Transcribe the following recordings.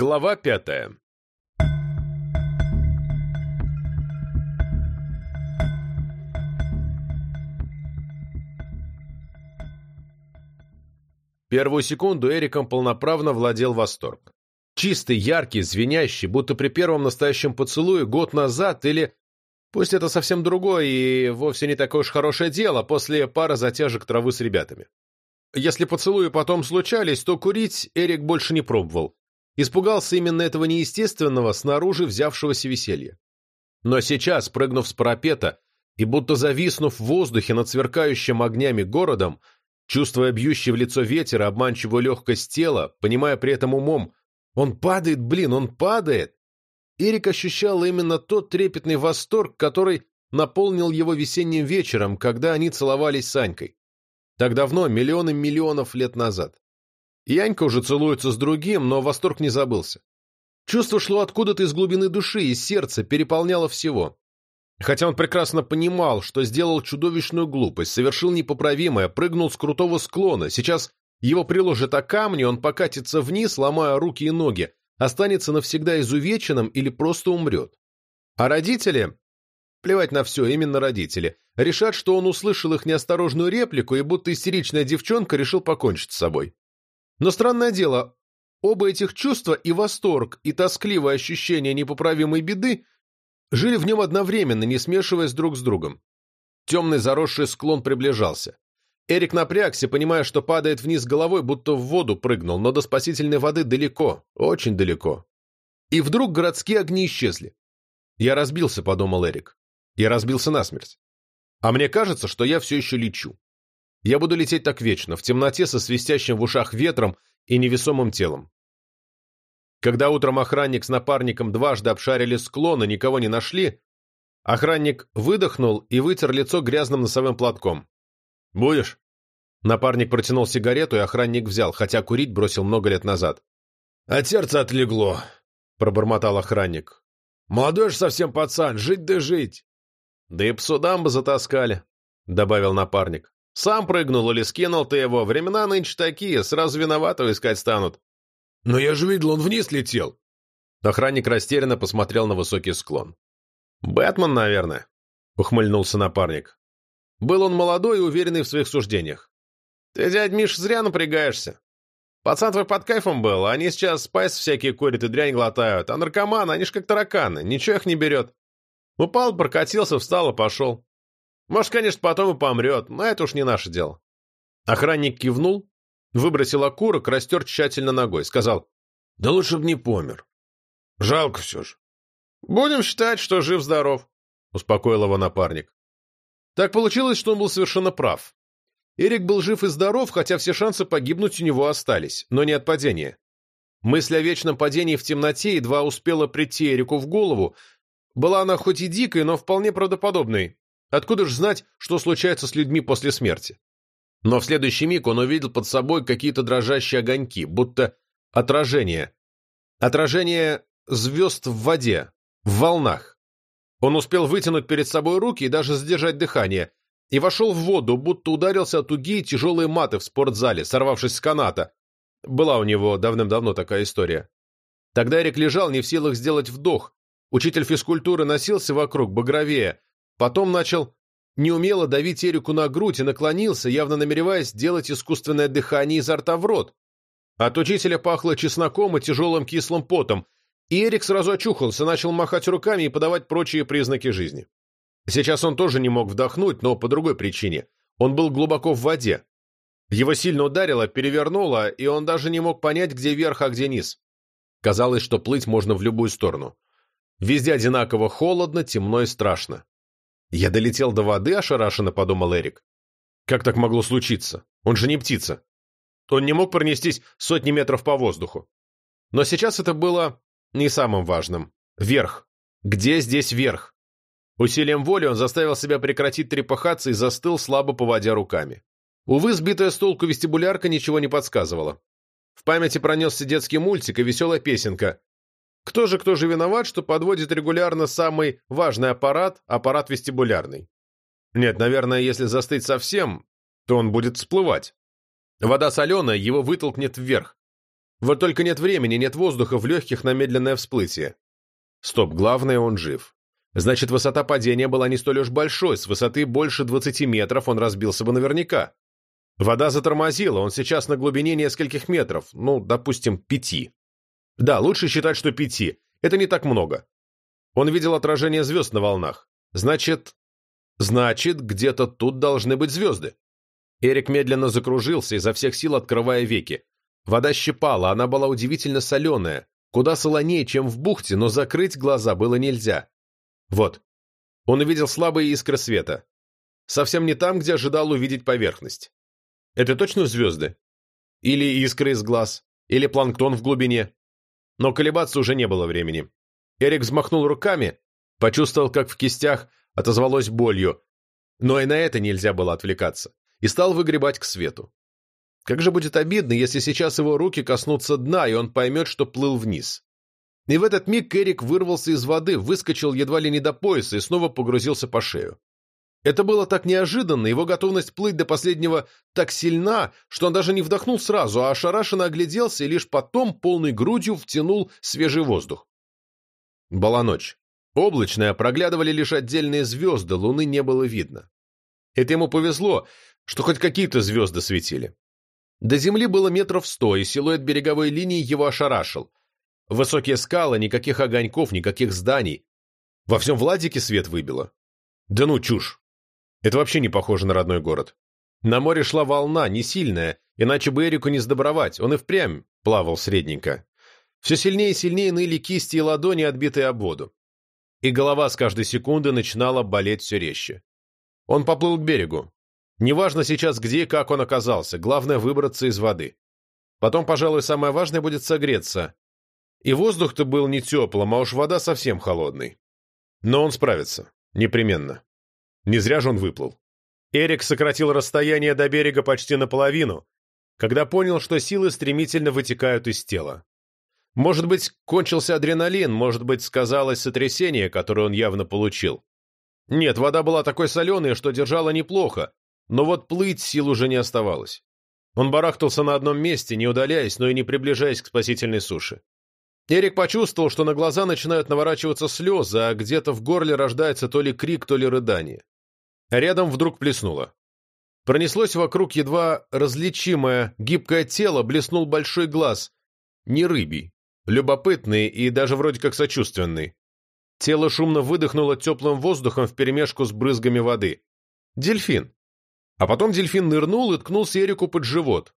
Глава пятая Первую секунду Эриком полноправно владел восторг. Чистый, яркий, звенящий, будто при первом настоящем поцелуе год назад или... Пусть это совсем другое и вовсе не такое уж хорошее дело после пары затяжек травы с ребятами. Если поцелуи потом случались, то курить Эрик больше не пробовал. Испугался именно этого неестественного, снаружи взявшегося веселья. Но сейчас, прыгнув с парапета и будто зависнув в воздухе над сверкающим огнями городом, чувствуя бьющий в лицо ветер и обманчивую легкость тела, понимая при этом умом, он падает, блин, он падает. Эрик ощущал именно тот трепетный восторг, который наполнил его весенним вечером, когда они целовались с Анькой. Так давно, миллионы миллионов лет назад. Янька уже целуется с другим, но восторг не забылся. Чувство шло откуда-то из глубины души, из сердца, переполняло всего. Хотя он прекрасно понимал, что сделал чудовищную глупость, совершил непоправимое, прыгнул с крутого склона, сейчас его приложат о камни, он покатится вниз, ломая руки и ноги, останется навсегда изувеченным или просто умрет. А родители, плевать на все, именно родители, решат, что он услышал их неосторожную реплику и будто истеричная девчонка решил покончить с собой. Но странное дело, оба этих чувства, и восторг, и тоскливое ощущение непоправимой беды, жили в нем одновременно, не смешиваясь друг с другом. Темный заросший склон приближался. Эрик напрягся, понимая, что падает вниз головой, будто в воду прыгнул, но до спасительной воды далеко, очень далеко. И вдруг городские огни исчезли. «Я разбился», — подумал Эрик. «Я разбился насмерть. А мне кажется, что я все еще лечу. Я буду лететь так вечно, в темноте со свистящим в ушах ветром и невесомым телом». Когда утром охранник с напарником дважды обшарили склон и никого не нашли, охранник выдохнул и вытер лицо грязным носовым платком. «Будешь?» Напарник протянул сигарету, и охранник взял, хотя курить бросил много лет назад. «От сердца отлегло», — пробормотал охранник. «Молодой ж совсем пацан, жить да жить». «Да и псу дамбы затаскали», — добавил напарник. «Сам прыгнул или скинул ты его. Времена нынче такие, сразу виноватого искать станут». «Но я же видел, он вниз летел». Охранник растерянно посмотрел на высокий склон. «Бэтмен, наверное», — ухмыльнулся напарник. Был он молодой и уверенный в своих суждениях. «Ты, дядь Миш, зря напрягаешься. Пацан твой под кайфом был, а они сейчас спайс всякие курят и дрянь глотают, а наркоманы, они ж как тараканы, ничего их не берет. Упал, прокатился, встал и пошел. Может, конечно, потом и помрет, но это уж не наше дело». Охранник кивнул, выбросил окурок, растер тщательно ногой, сказал, «Да лучше бы не помер. Жалко все же». «Будем считать, что жив-здоров», — успокоил его напарник. Так получилось, что он был совершенно прав. Эрик был жив и здоров, хотя все шансы погибнуть у него остались, но не от падения. Мысль о вечном падении в темноте едва успела прийти Эрику в голову. Была она хоть и дикой, но вполне правдоподобной. Откуда ж знать, что случается с людьми после смерти? Но в следующий миг он увидел под собой какие-то дрожащие огоньки, будто отражение. Отражение звезд в воде, в волнах. Он успел вытянуть перед собой руки и даже задержать дыхание, и вошел в воду, будто ударился о тугие тяжелые маты в спортзале, сорвавшись с каната. Была у него давным-давно такая история. Тогда Эрик лежал, не в силах сделать вдох. Учитель физкультуры носился вокруг, багровее. Потом начал неумело давить Эрику на грудь и наклонился, явно намереваясь сделать искусственное дыхание изо рта в рот. От учителя пахло чесноком и тяжелым кислым потом, и Эрик сразу очухался, начал махать руками и подавать прочие признаки жизни. Сейчас он тоже не мог вдохнуть, но по другой причине. Он был глубоко в воде. Его сильно ударило, перевернуло, и он даже не мог понять, где верх, а где низ. Казалось, что плыть можно в любую сторону. Везде одинаково холодно, темно и страшно. «Я долетел до воды», — ошарашенно подумал Эрик. «Как так могло случиться? Он же не птица. Он не мог пронестись сотни метров по воздуху». Но сейчас это было не самым важным. Верх. Где здесь верх? Усилием воли он заставил себя прекратить трепыхаться и застыл, слабо поводя руками. Увы, сбитая с толку вестибулярка ничего не подсказывала. В памяти пронесся детский мультик и веселая песенка. Кто же, кто же виноват, что подводит регулярно самый важный аппарат, аппарат вестибулярный? Нет, наверное, если застыть совсем, то он будет всплывать. Вода соленая, его вытолкнет вверх. Вот только нет времени, нет воздуха в легких на медленное всплытие. Стоп, главное, он жив. Значит, высота падения была не столь уж большой, с высоты больше 20 метров он разбился бы наверняка. Вода затормозила, он сейчас на глубине нескольких метров, ну, допустим, пяти. Да, лучше считать, что пяти. Это не так много. Он видел отражение звезд на волнах. Значит, значит, где-то тут должны быть звезды. Эрик медленно закружился, изо всех сил открывая веки. Вода щипала, она была удивительно соленая, куда солонее, чем в бухте, но закрыть глаза было нельзя. Вот. Он увидел слабые искры света. Совсем не там, где ожидал увидеть поверхность. Это точно звезды? Или искры из глаз? Или планктон в глубине? Но колебаться уже не было времени. Эрик взмахнул руками, почувствовал, как в кистях отозвалось болью, но и на это нельзя было отвлекаться, и стал выгребать к свету. Как же будет обидно, если сейчас его руки коснутся дна, и он поймет, что плыл вниз. И в этот миг Эрик вырвался из воды, выскочил едва ли не до пояса и снова погрузился по шею. Это было так неожиданно, его готовность плыть до последнего так сильна, что он даже не вдохнул сразу, а ошарашенно огляделся и лишь потом полной грудью втянул свежий воздух. Была ночь. Облачная, проглядывали лишь отдельные звезды, луны не было видно. Это ему повезло, что хоть какие-то звезды светили. До земли было метров сто, и силуэт береговой линии его ошарашил. Высокие скалы, никаких огоньков, никаких зданий. Во всем Владике свет выбило. Да ну, чушь. Это вообще не похоже на родной город. На море шла волна, не сильная, иначе бы Эрику не сдобровать, он и впрямь плавал средненько. Все сильнее и сильнее ныли кисти и ладони, отбитые об воду. И голова с каждой секунды начинала болеть все резче. Он поплыл к берегу. Неважно сейчас где и как он оказался, главное выбраться из воды. Потом, пожалуй, самое важное будет согреться, и воздух-то был не теплым, а уж вода совсем холодной. Но он справится. Непременно. Не зря же он выплыл. Эрик сократил расстояние до берега почти наполовину, когда понял, что силы стремительно вытекают из тела. Может быть, кончился адреналин, может быть, сказалось сотрясение, которое он явно получил. Нет, вода была такой соленой, что держала неплохо, но вот плыть сил уже не оставалось. Он барахтался на одном месте, не удаляясь, но и не приближаясь к спасительной суше. Эрик почувствовал, что на глаза начинают наворачиваться слезы, а где-то в горле рождается то ли крик, то ли рыдание. Рядом вдруг плеснуло. Пронеслось вокруг едва различимое гибкое тело, блеснул большой глаз. Не рыбий, любопытный и даже вроде как сочувственный. Тело шумно выдохнуло теплым воздухом вперемешку с брызгами воды. Дельфин. А потом дельфин нырнул и ткнулся Эрику под живот.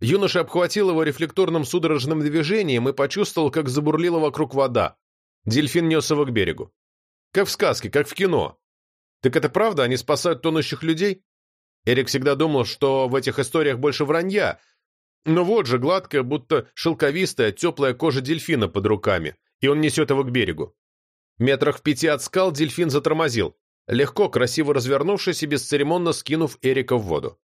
Юноша обхватил его рефлекторным судорожным движением и почувствовал, как забурлила вокруг вода. Дельфин нес его к берегу. Как в сказке, как в кино. Так это правда, они спасают тонущих людей? Эрик всегда думал, что в этих историях больше вранья. Но вот же гладкая, будто шелковистая, теплая кожа дельфина под руками, и он несет его к берегу. Метрах в пяти от скал дельфин затормозил, легко, красиво развернувшись и бесцеремонно скинув Эрика в воду.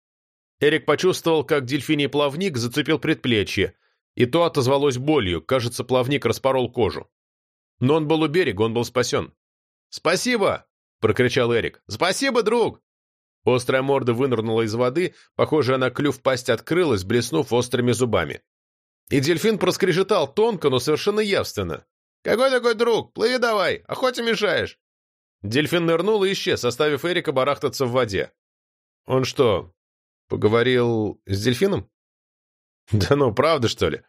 Эрик почувствовал, как дельфиний плавник зацепил предплечье, и то отозвалось болью, кажется, плавник распорол кожу. Но он был у берега, он был спасен. «Спасибо!» — прокричал Эрик. «Спасибо, друг!» Острая морда вынырнула из воды, похожая на клюв пасть открылась, блеснув острыми зубами. И дельфин проскрежетал тонко, но совершенно явственно. «Какой такой друг? Плыви давай, охоте мешаешь!» Дельфин нырнул и исчез, оставив Эрика барахтаться в воде. «Он что, Поговорил с дельфином? Да ну, правда, что ли?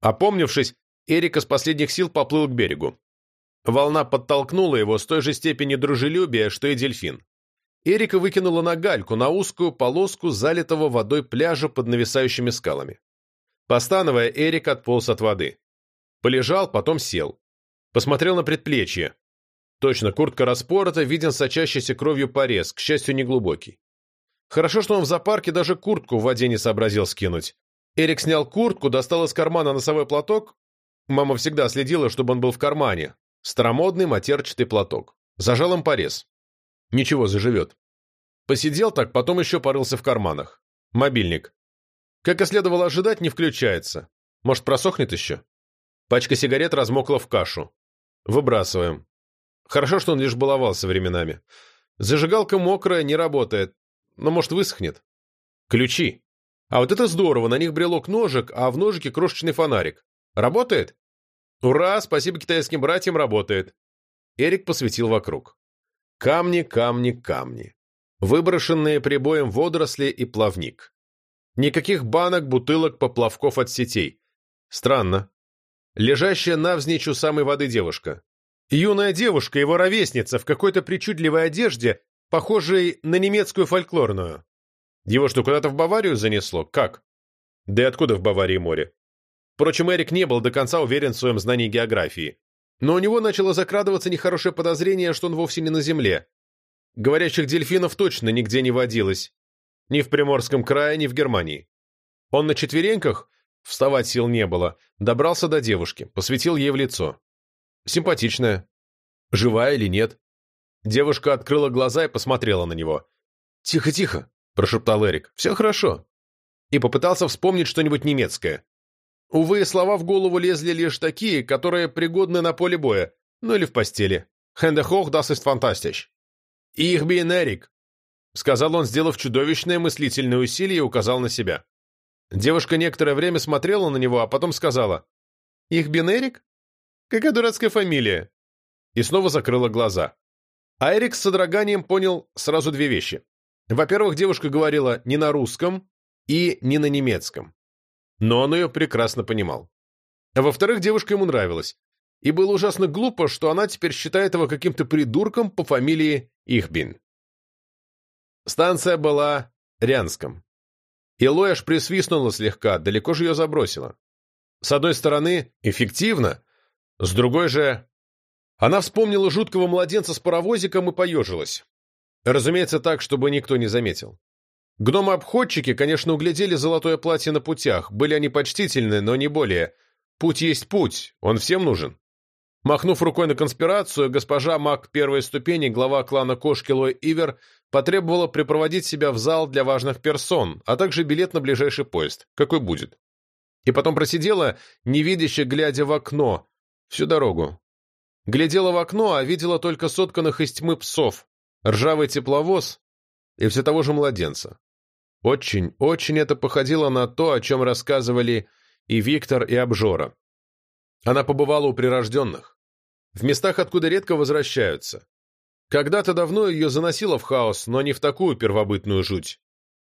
Опомнившись, Эрика с последних сил поплыл к берегу. Волна подтолкнула его с той же степенью дружелюбия, что и дельфин. Эрика выкинула на гальку, на узкую полоску залитого водой пляжа под нависающими скалами. Постановая, Эрик отполз от воды. Полежал, потом сел. Посмотрел на предплечье. Точно, куртка распорота, виден сочащийся кровью порез, к счастью, неглубокий. Хорошо, что он в зоопарке даже куртку в воде не сообразил скинуть. Эрик снял куртку, достал из кармана носовой платок. Мама всегда следила, чтобы он был в кармане. Старомодный матерчатый платок. Зажал им порез. Ничего, заживет. Посидел так, потом еще порылся в карманах. Мобильник. Как и следовало ожидать, не включается. Может, просохнет еще? Пачка сигарет размокла в кашу. Выбрасываем. Хорошо, что он лишь баловался временами. Зажигалка мокрая, не работает но, может, высохнет. Ключи. А вот это здорово, на них брелок ножек, а в ножике крошечный фонарик. Работает? Ура, спасибо китайским братьям, работает. Эрик посветил вокруг. Камни, камни, камни. Выброшенные прибоем водоросли и плавник. Никаких банок, бутылок, поплавков от сетей. Странно. Лежащая навзничь у самой воды девушка. Юная девушка, его ровесница, в какой-то причудливой одежде, похожей на немецкую фольклорную. Его что, куда-то в Баварию занесло? Как? Да и откуда в Баварии море? Впрочем, Эрик не был до конца уверен в своем знании географии. Но у него начало закрадываться нехорошее подозрение, что он вовсе не на Земле. Говорящих дельфинов точно нигде не водилось. Ни в Приморском крае, ни в Германии. Он на четвереньках, вставать сил не было, добрался до девушки, посветил ей в лицо. Симпатичная. Живая или нет? Девушка открыла глаза и посмотрела на него. «Тихо, тихо», – прошептал Эрик. «Все хорошо». И попытался вспомнить что-нибудь немецкое. Увы, слова в голову лезли лишь такие, которые пригодны на поле боя, ну или в постели. «Hände hoch, das ist fantastisch». «Ich bin Эрик», — сказал он, сделав чудовищное мыслительное усилие и указал на себя. Девушка некоторое время смотрела на него, а потом сказала «Их bin Эрик? Какая дурацкая фамилия?» И снова закрыла глаза. А Эрик с содроганием понял сразу две вещи. Во-первых, девушка говорила не на русском и не на немецком. Но он ее прекрасно понимал. А во-вторых, девушка ему нравилась. И было ужасно глупо, что она теперь считает его каким-то придурком по фамилии Ихбин. Станция была Рянском. И аж присвистнула слегка, далеко же ее забросила. С одной стороны, эффективно, с другой же она вспомнила жуткого младенца с паровозиком и поежилась. Разумеется, так, чтобы никто не заметил. Гномы-обходчики, конечно, углядели золотое платье на путях, были они почтительны, но не более. Путь есть путь, он всем нужен. Махнув рукой на конспирацию, госпожа маг первой ступени, глава клана Кошки Лой Ивер, потребовала припроводить себя в зал для важных персон, а также билет на ближайший поезд, какой будет. И потом просидела, невидяще глядя в окно, всю дорогу, Глядела в окно, а видела только сотканных из тьмы псов, ржавый тепловоз и все того же младенца. Очень, очень это походило на то, о чем рассказывали и Виктор, и Обжора. Она побывала у прирожденных, в местах, откуда редко возвращаются. Когда-то давно ее заносило в хаос, но не в такую первобытную жуть.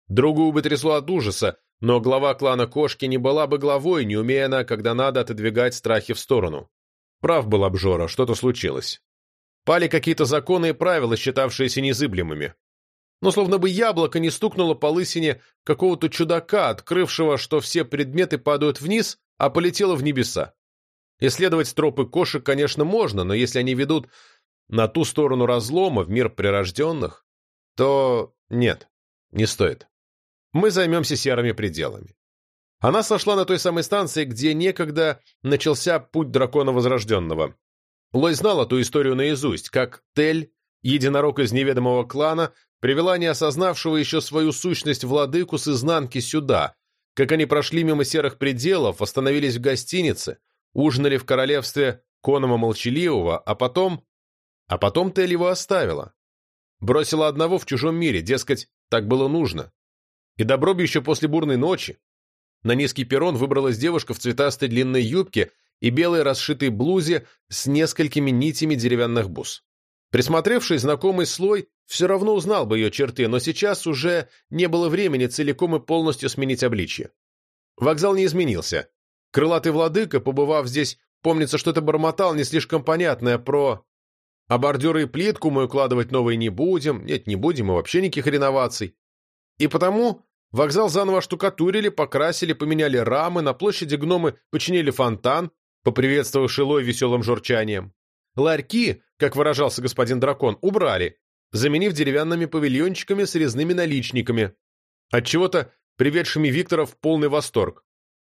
Другую бы трясло от ужаса, но глава клана Кошки не была бы главой, не умея она, когда надо, отодвигать страхи в сторону. Прав был обжора, что-то случилось. Пали какие-то законы и правила, считавшиеся незыблемыми. Но словно бы яблоко не стукнуло по лысине какого-то чудака, открывшего, что все предметы падают вниз, а полетело в небеса. Исследовать тропы кошек, конечно, можно, но если они ведут на ту сторону разлома, в мир прирожденных, то нет, не стоит. Мы займемся серыми пределами. Она сошла на той самой станции, где некогда начался путь дракона Возрожденного. Лой знала ту историю наизусть, как Тель, единорог из неведомого клана, привела неосознавшего еще свою сущность владыку с изнанки сюда, как они прошли мимо серых пределов, остановились в гостинице, ужинали в королевстве Конома Молчаливого, а потом... А потом Тель его оставила. Бросила одного в чужом мире, дескать, так было нужно. И добро еще после бурной ночи, на низкий перрон выбралась девушка в цветастой длинной юбке и белой расшитой блузе с несколькими нитями деревянных бус. Присмотревший знакомый слой все равно узнал бы ее черты, но сейчас уже не было времени целиком и полностью сменить обличье. Вокзал не изменился. Крылатый владыка, побывав здесь, помнится, что-то бормотал не слишком понятное про... А бордюры и плитку мы укладывать новые не будем, нет, не будем, и вообще никаких реноваций. И потому Вокзал заново штукатурили, покрасили, поменяли рамы, на площади гномы починили фонтан, поприветствовав Шилой веселым журчанием. Ларьки, как выражался господин дракон, убрали, заменив деревянными павильончиками с резными наличниками, отчего-то приведшими Виктора в полный восторг.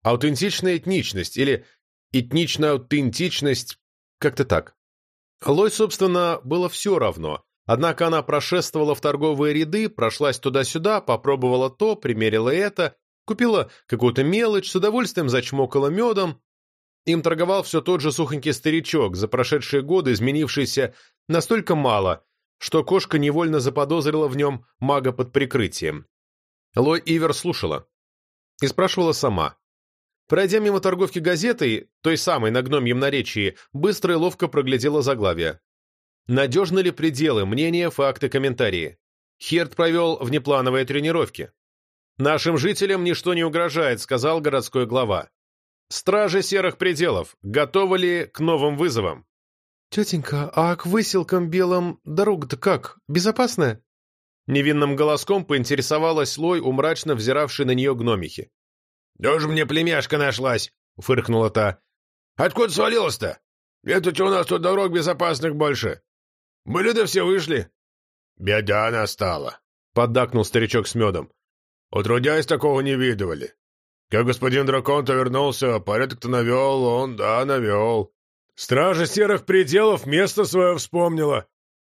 Аутентичная этничность или этничная аутентичность, как-то так. Лой, собственно, было все равно, Однако она прошествовала в торговые ряды, прошлась туда-сюда, попробовала то, примерила это, купила какую-то мелочь, с удовольствием зачмокала медом. Им торговал все тот же сухонький старичок, за прошедшие годы изменившийся настолько мало, что кошка невольно заподозрила в нем мага под прикрытием. Лой Ивер слушала. И спрашивала сама. Пройдя мимо торговки газетой, той самой на гномьем наречии, быстро и ловко проглядела заглавие. Надежны ли пределы, мнения, факты, комментарии? Херт провел внеплановые тренировки. «Нашим жителям ничто не угрожает», — сказал городской глава. «Стражи серых пределов, готовы ли к новым вызовам?» «Тетенька, а к выселкам белым дорога-то как? Безопасная?» Невинным голоском поинтересовалась Лой у мрачно взиравшей на нее гномихи. «Тоже мне племяшка нашлась!» — фыркнула та. «Откуда свалилась-то? Нет у нас тут дорог безопасных больше. Были да все вышли». «Беда настала», — поддакнул старичок с медом. «Утрудясь, такого не видывали. Как господин дракон-то вернулся, порядок-то навел, он, да, навел. Стража серых пределов место свое вспомнила.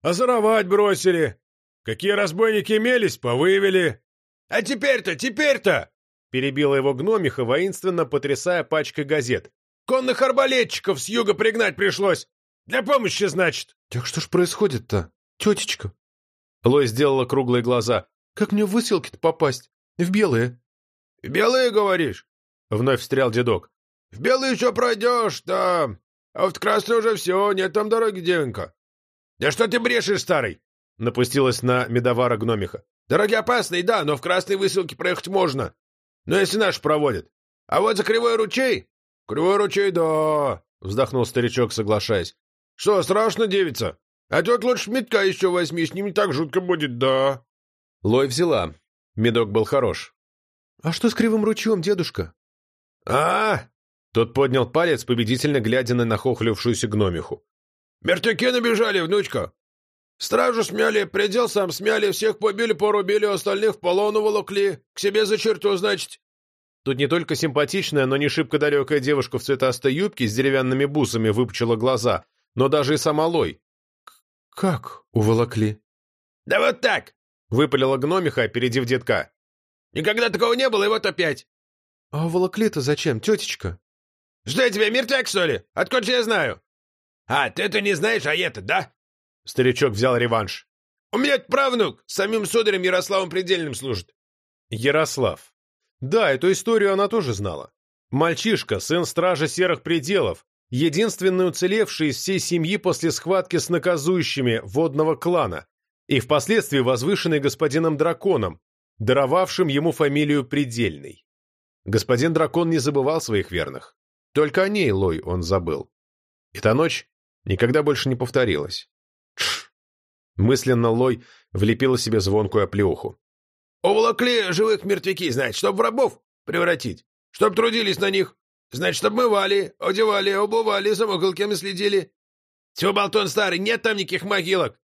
Озоровать бросили. Какие разбойники имелись, повывели. А теперь-то, теперь-то!» Перебила его гномиха, воинственно потрясая пачкой газет. «Конных арбалетчиков с юга пригнать пришлось! Для помощи, значит!» «Так что ж происходит-то, тетечка?» Лой сделала круглые глаза. «Как мне в выселки-то попасть? В белые?» «В белые, говоришь?» Вновь встрял дедок. «В белые еще пройдешь, да. А вот в красные уже все, нет там дороги, девенька». «Да что ты брешешь, старый?» Напустилась на медовара гномиха. «Дороги опасные, да, но в красные выселки проехать можно. Но если наш проводят. А вот за Кривой ручей...» «Кривой ручей, да...» — вздохнул старичок, соглашаясь. «Что, страшно, девица? А тут лучше метка еще возьми, с ним не так жутко будет, да...» Лой взяла. Медок был хорош. «А что с Кривым ручьем, дедушка?» а, Тот поднял палец, победительно глядя на нахохлившуюся гномиху. «Мертвяки набежали, внучка. Стражу смяли, предел сам смяли, всех побили, порубили, остальных в полон уволокли. К себе за черту, значит. Тут не только симпатичная, но не шибко далекая девушка в цветастой юбке с деревянными бусами выпучила глаза, но даже и сама Лой. «Как уволокли?» «Да вот так!» — выпалила гномиха, опередив детка. «Никогда такого не было, и вот опять!» «А уволокли-то зачем, тетечка?» «Что я тебе, мертвяк, что ли? Откуда же я знаю?» «А, ты-то не знаешь, а это, да?» Старичок взял реванш. «У меня правнук с самим сударем Ярославом Предельным служит». Ярослав. Да, эту историю она тоже знала. Мальчишка, сын стража Серых Пределов, единственный уцелевший из всей семьи после схватки с наказующими водного клана и впоследствии возвышенный господином драконом, даровавшим ему фамилию Предельный. Господин дракон не забывал своих верных. Только о ней, Лой, он забыл. И та ночь никогда больше не повторилась. Тш! Мысленно Лой влепила себе звонкую оплеуху. «Уволокли живых мертвяки, значит, чтоб в рабов превратить, чтоб трудились на них, значит, чтоб мывали, одевали, обували, за могилками следили. Тьфу, болтон старый, нет там никаких могилок.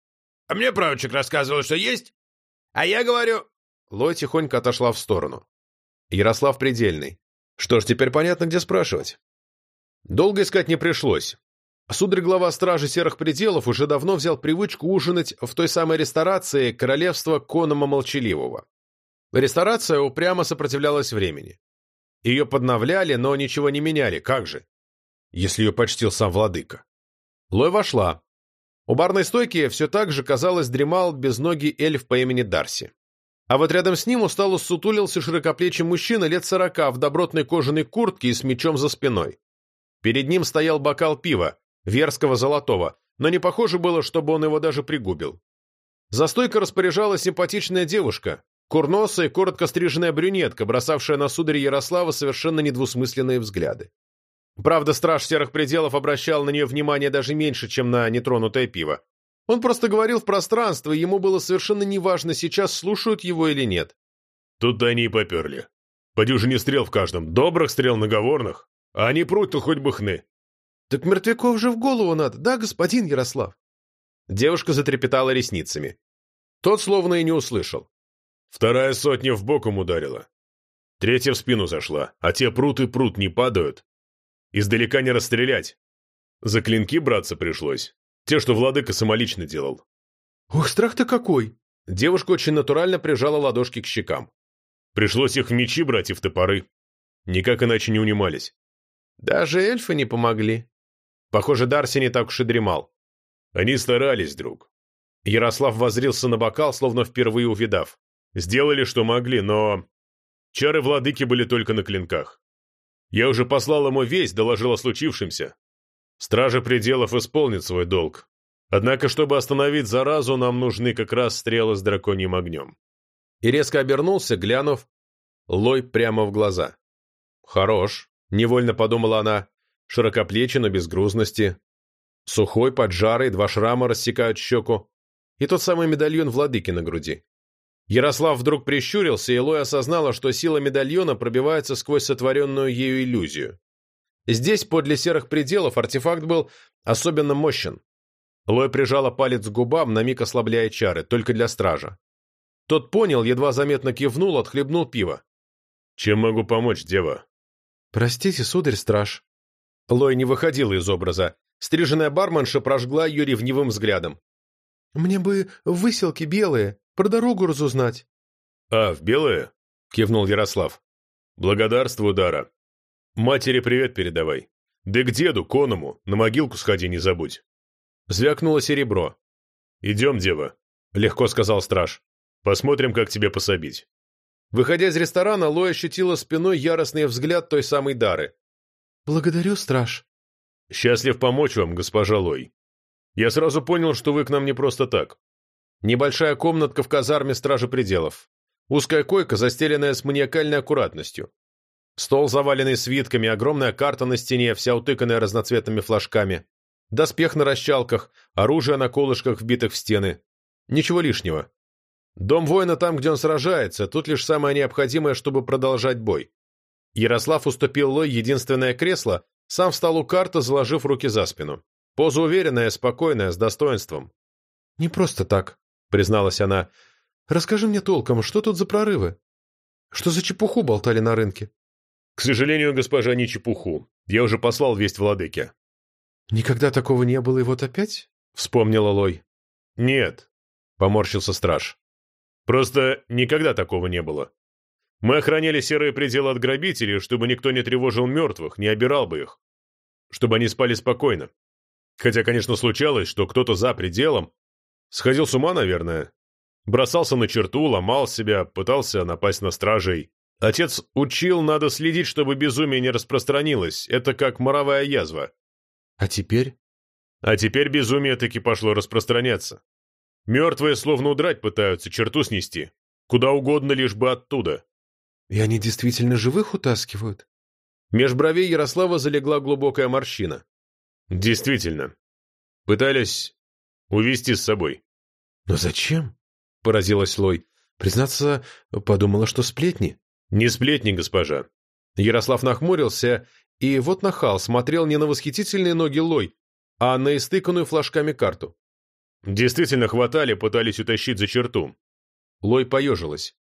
А мне правочек рассказывал, что есть. А я говорю...» Лой тихонько отошла в сторону. Ярослав Предельный. Что ж, теперь понятно, где спрашивать. Долго искать не пришлось. Сударь глава стражи Серых Пределов уже давно взял привычку ужинать в той самой ресторации королевства Конома Молчаливого. Ресторация упрямо сопротивлялась времени. Ее подновляли, но ничего не меняли, как же? Если ее почтил сам владыка. Лой вошла. У барной стойки все так же, казалось, дремал безногий эльф по имени Дарси. А вот рядом с ним устало сутулился широкоплечий мужчина лет сорока в добротной кожаной куртке и с мечом за спиной. Перед ним стоял бокал пива, Верского золотого, но не похоже было, чтобы он его даже пригубил. За стойкой распоряжалась симпатичная девушка, курносая, коротко стриженная брюнетка, бросавшая на сударя Ярослава совершенно недвусмысленные взгляды. Правда, страж серых пределов обращал на нее внимание даже меньше, чем на нетронутое пиво. Он просто говорил в пространство, и ему было совершенно неважно, сейчас слушают его или нет. Тут-то они и поперли. По дюжине стрел в каждом, добрых стрел наговорных, а они прут-то хоть бы хны. «Так мертвяков же в голову надо, да, господин Ярослав?» Девушка затрепетала ресницами. Тот словно и не услышал. Вторая сотня в боком ударила. Третья в спину зашла, а те прут и прут не падают. Издалека не расстрелять. За клинки браться пришлось. Те, что владыка самолично делал. «Ох, страх-то какой!» Девушка очень натурально прижала ладошки к щекам. Пришлось их в мечи брать и в топоры. Никак иначе не унимались. Даже эльфы не помогли. Похоже, Дарси не так уж и дремал. Они старались, друг. Ярослав возрился на бокал, словно впервые увидав. Сделали, что могли, но... Чары владыки были только на клинках. Я уже послал ему весть, доложил о случившемся. Стражи пределов исполнит свой долг. Однако, чтобы остановить заразу, нам нужны как раз стрелы с драконьим огнем. И резко обернулся, глянув Лой прямо в глаза. «Хорош», — невольно подумала она, широкоплечий, но без грузности. Сухой, поджарый, два шрама рассекают щеку. И тот самый медальон владыки на груди. Ярослав вдруг прищурился, и Лой осознала, что сила медальона пробивается сквозь сотворенную ею иллюзию. Здесь, подле серых пределов, артефакт был особенно мощен. Лой прижала палец к губам, на миг ослабляя чары, только для стража. Тот понял, едва заметно кивнул, отхлебнул пиво. «Чем могу помочь, дева?» «Простите, сударь-страж». Лой не выходила из образа. Стриженная барменша прожгла ее ревнивым взглядом. «Мне бы выселки белые, про дорогу разузнать». «А, в белые?» — кивнул Ярослав. «Благодарствую, Дара. Матери привет передавай. Да к деду, коному, на могилку сходи, не забудь». Звякнуло серебро. «Идем, дева», — легко сказал страж. «Посмотрим, как тебе пособить». Выходя из ресторана, Лой ощутила спиной яростный взгляд той самой Дары. «Благодарю, страж». «Счастлив помочь вам, госпожа Лой. Я сразу понял, что вы к нам не просто так». Небольшая комнатка в казарме Стражи Пределов. Узкая койка, застеленная с маниакальной аккуратностью. Стол, заваленный свитками, огромная карта на стене, вся утыканная разноцветными флажками. Доспех на расчалках, оружие на колышках, вбитых в стены. Ничего лишнего. Дом воина там, где он сражается, тут лишь самое необходимое, чтобы продолжать бой. Ярослав уступил Лой единственное кресло, сам встал у карты, заложив руки за спину. Поза уверенная, спокойная, с достоинством. «Не просто так», — призналась она. «Расскажи мне толком, что тут за прорывы? Что за чепуху болтали на рынке?» «К сожалению, госпожа, не чепуху. Я уже послал весть владыке». «Никогда такого не было, и вот опять?» — вспомнила Лой. «Нет», — поморщился страж. Просто никогда такого не было. Мы охраняли серые пределы от грабителей, чтобы никто не тревожил мертвых, не обирал бы их. Чтобы они спали спокойно. Хотя, конечно, случалось, что кто-то за пределом сходил с ума, наверное. Бросался на черту, ломал себя, пытался напасть на стражей. Отец учил, надо следить, чтобы безумие не распространилось. Это как моровая язва. А теперь? А теперь безумие таки пошло распространяться. Мертвые словно удрать пытаются, черту снести. Куда угодно, лишь бы оттуда. И они действительно живых утаскивают? Меж бровей Ярослава залегла глубокая морщина. Действительно. Пытались увести с собой. Но зачем? Поразилась Лой. Признаться, подумала, что сплетни. Не сплетни, госпожа. Ярослав нахмурился, и вот нахал смотрел не на восхитительные ноги Лой, а на истыканную флажками карту. Действительно хватали, пытались утащить за черту. Лой поежилась.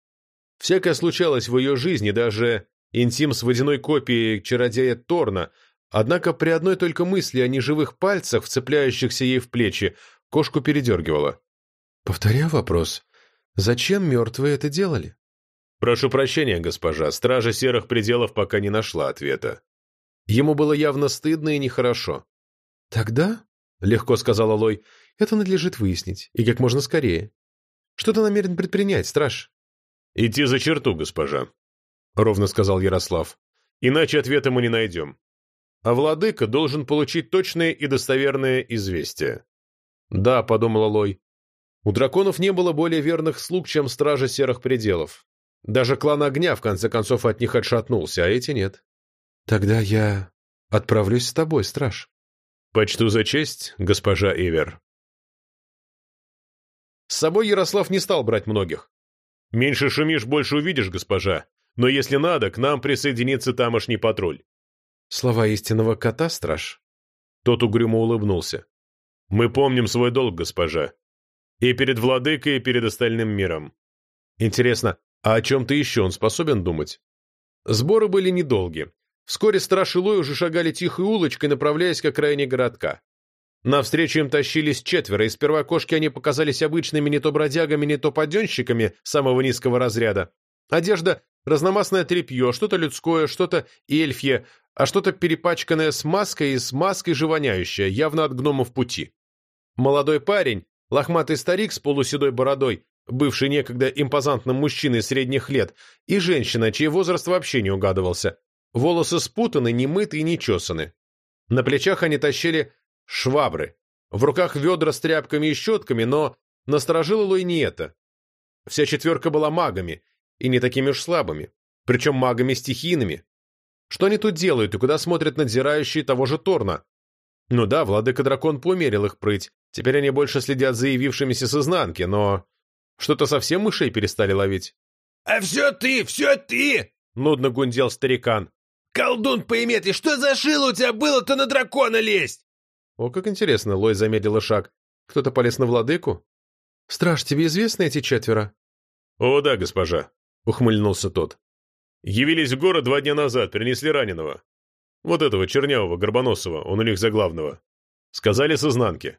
Всякое случалось в ее жизни, даже интим с водяной копией чародея Торна, однако при одной только мысли о неживых пальцах, вцепляющихся ей в плечи, кошку передергивала. «Повторяю вопрос. Зачем мертвые это делали?» «Прошу прощения, госпожа, стража серых пределов пока не нашла ответа». Ему было явно стыдно и нехорошо. «Тогда, — легко сказала Лой, это надлежит выяснить, и как можно скорее. Что ты намерен предпринять, страж? Идти за черту, госпожа, — ровно сказал Ярослав. Иначе ответа мы не найдем. А владыка должен получить точные и достоверные известия. Да, — подумала Лой. У драконов не было более верных слуг, чем стражи серых пределов. Даже клан огня, в конце концов, от них отшатнулся, а эти нет. Тогда я отправлюсь с тобой, страж. Почту за честь, госпожа Ивер. С собой Ярослав не стал брать многих. «Меньше шумишь, больше увидишь, госпожа. Но если надо, к нам присоединится тамошний патруль». Слова истинного кота, страж. Тот угрюмо улыбнулся. «Мы помним свой долг, госпожа. И перед владыкой, и перед остальным миром». «Интересно, а о чем-то еще он способен думать?» Сборы были недолги. Вскоре страж и Лой уже шагали тихой улочкой, направляясь к окраине городка. Навстречу им тащились четверо, и сперва кошки они показались обычными не то бродягами, не то подъемщиками самого низкого разряда. Одежда — разномастное тряпье, что-то людское, что-то эльфье, а что-то перепачканное смазкой и смазкой же воняющее, явно от гномов пути. Молодой парень, лохматый старик с полуседой бородой, бывший некогда импозантным мужчиной средних лет, и женщина, чей возраст вообще не угадывался. Волосы спутаны, немыты и не чесаны. На плечах они тащили швабры, в руках ведра с тряпками и щетками, но насторожило это. Вся четверка была магами, и не такими уж слабыми, причем магами стихийными. Что они тут делают и куда смотрят надзирающие того же Торна? Ну да, владыка-дракон поумерил их прыть, теперь они больше следят за явившимися с изнанки, но... Что-то совсем мышей перестали ловить. «А все ты, все ты!» — нудно гундел старикан. «Колдун поиметый, что за шило у тебя было-то на дракона лезть?» О, как интересно, Лой замедлила шаг. Кто-то полез на владыку? «Страж, тебе известны эти четверо?» «О, да, госпожа», — ухмыльнулся тот. «Явились в город два дня назад, принесли раненого. Вот этого, чернявого, горбоносого, он у них за главного. Сказали с изнанки.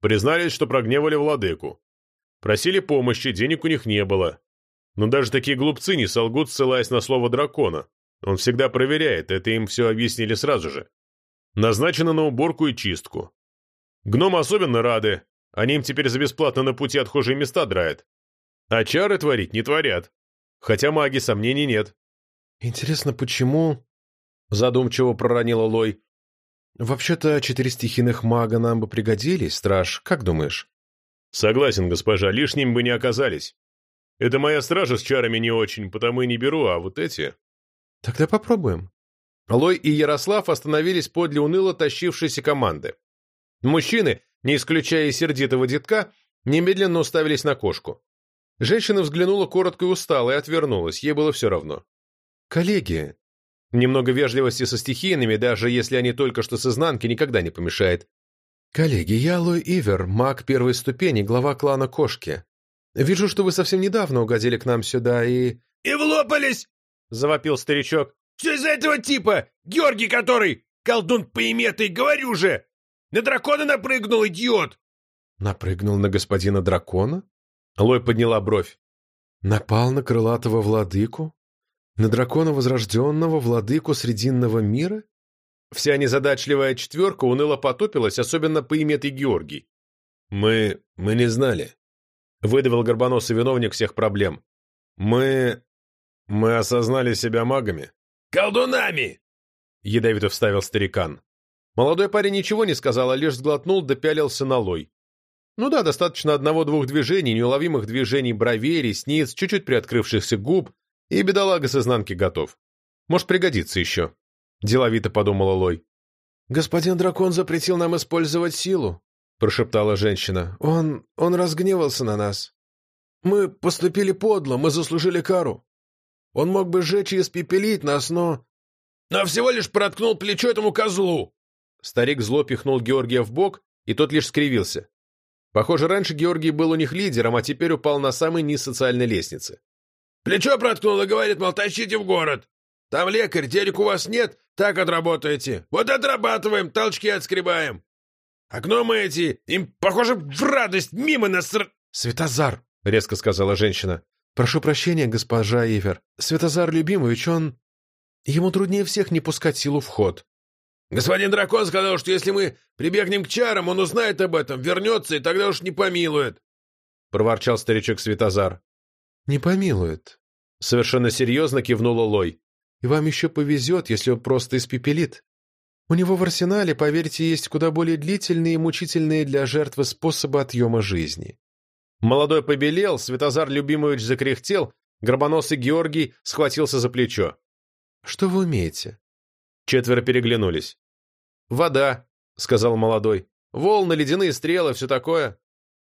Признались, что прогневали владыку. Просили помощи, денег у них не было. Но даже такие глупцы не солгут, ссылаясь на слово дракона. Он всегда проверяет, это им все объяснили сразу же. Назначено на уборку и чистку. Гномы особенно рады, они им теперь за бесплатно на пути отхожие места драют. А чары творить не творят. Хотя маги сомнений нет. «Интересно, почему...» — задумчиво проронила Лой. «Вообще-то четыре стихийных мага нам бы пригодились, страж, как думаешь?» «Согласен, госпожа, лишним бы не оказались. Это моя стража с чарами не очень, потому и не беру, а вот эти...» «Тогда попробуем». Лой и Ярослав остановились подле уныло тащившейся команды. Мужчины, не исключая сердитого детка, немедленно уставились на кошку. Женщина взглянула коротко и устала и отвернулась, ей было все равно. «Коллеги!» Немного вежливости со стихийными, даже если они только что с изнанки, никогда не помешает. «Коллеги, я Лой Ивер, маг первой ступени, глава клана Кошки. Вижу, что вы совсем недавно угодили к нам сюда и...» «И влопались!» — завопил старичок. «Все из-за этого типа! Георгий который! Колдун поиметый, говорю же! На дракона напрыгнул, идиот!» «Напрыгнул на господина дракона?» Лой подняла бровь. «Напал на крылатого владыку? На дракона возрожденного, владыку Срединного мира?» Вся незадачливая четверка уныло потопилась, особенно по имети Георгий. «Мы... мы не знали», — выдавил горбоносый виновник всех проблем. «Мы... мы осознали себя магами». «Колдунами!» — ядовито вставил старикан. Молодой парень ничего не сказал, а лишь сглотнул да на лой. Ну да, достаточно одного-двух движений, неуловимых движений бровей, ресниц, чуть-чуть приоткрывшихся губ, и бедолага с изнанки готов. Может, пригодится еще. Деловито подумала Лой. «Господин дракон запретил нам использовать силу», — прошептала женщина. «Он... он разгневался на нас. Мы поступили подло, мы заслужили кару. Он мог бы сжечь и испепелить нас, но...» «Но всего лишь проткнул плечо этому козлу!» Старик зло пихнул Георгия в бок, и тот лишь скривился. Похоже, раньше Георгий был у них лидером, а теперь упал на самый низ социальной лестницы. «Плечо проткнуло, говорит, мол, тащите в город. Там лекарь, денег у вас нет, так отработаете. Вот отрабатываем, толчки отскребаем. А гномы эти, им, похоже, в радость мимо нас...» «Светозар», — резко сказала женщина. «Прошу прощения, госпожа Ивер. Светозар Любимович, он... Ему труднее всех не пускать силу в ход. Господин дракон сказал, что если мы прибегнем к чарам, он узнает об этом, вернется и тогда уж не помилует. — проворчал старичок Светозар. — Не помилует. — совершенно серьезно кивнула Лой. — И вам еще повезет, если он просто испепелит. У него в арсенале, поверьте, есть куда более длительные и мучительные для жертвы способы отъема жизни. Молодой побелел, Светозар Любимович закряхтел, гробоносый Георгий схватился за плечо. — Что вы умеете? Четверо переглянулись. «Вода», — сказал молодой. «Волны, ледяные стрелы, все такое».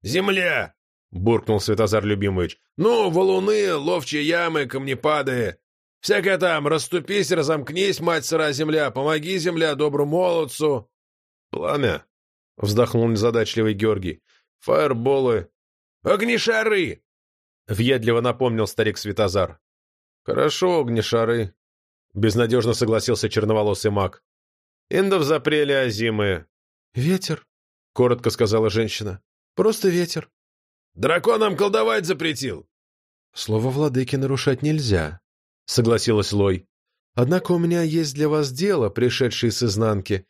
«Земля!» — буркнул Светозар Любимович. «Ну, валуны, ловчие ямы, камнепады. Всякое там, расступись, разомкнись, мать сыра земля, помоги, земля, добру молодцу». «Пламя», — вздохнул незадачливый Георгий. «Фаерболы». «Огнешары!» — въедливо напомнил старик Светозар. «Хорошо, огнешары», Безнадежно согласился черноволосый маг. Индов запрели, а зимы... Ветер, коротко сказала женщина. Просто ветер. Драконам колдовать запретил. Слово владыки нарушать нельзя, согласилась Лой. Однако у меня есть для вас дело, пришедшее с изнанки.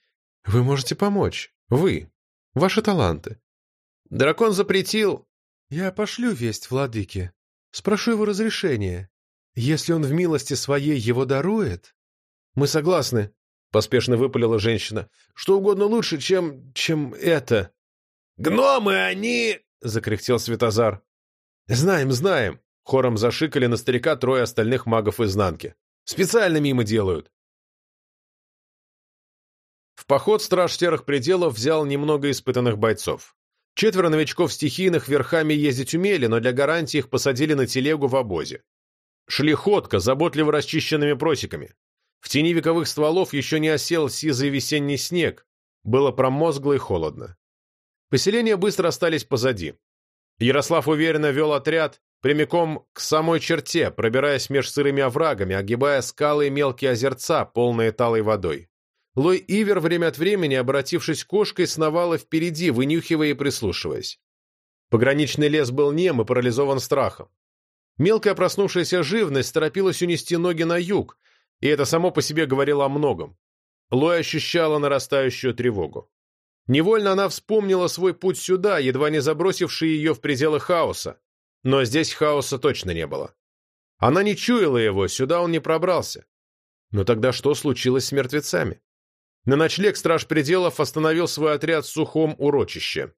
Вы можете помочь. Вы. Ваши таланты. Дракон запретил, «Я пошлю весть владыке. Спрошу его разрешения. Если он в милости своей его дарует...» «Мы согласны», — поспешно выпалила женщина. «Что угодно лучше, чем... чем это». «Гномы они!» — закряхтел Светозар. «Знаем, знаем!» — хором зашикали на старика трое остальных магов изнанки. «Специально мимо делают!» В поход страж серых пределов взял немного испытанных бойцов. Четверо новичков стихийных верхами ездить умели, но для гарантии их посадили на телегу в обозе. Шли ходко, заботливо расчищенными просеками. В тени вековых стволов еще не осел сизый весенний снег. Было промозгло и холодно. Поселения быстро остались позади. Ярослав уверенно вел отряд прямиком к самой черте, пробираясь меж сырыми оврагами, огибая скалы и мелкие озерца, полные талой водой. Лой Ивер время от времени, обратившись кошкой, сновала впереди, вынюхивая и прислушиваясь. Пограничный лес был нем и парализован страхом. Мелкая проснувшаяся живность торопилась унести ноги на юг, и это само по себе говорило о многом. Лой ощущала нарастающую тревогу. Невольно она вспомнила свой путь сюда, едва не забросивший ее в пределы хаоса. Но здесь хаоса точно не было. Она не чуяла его, сюда он не пробрался. Но тогда что случилось с мертвецами? На ночлег страж пределов остановил свой отряд в сухом урочище.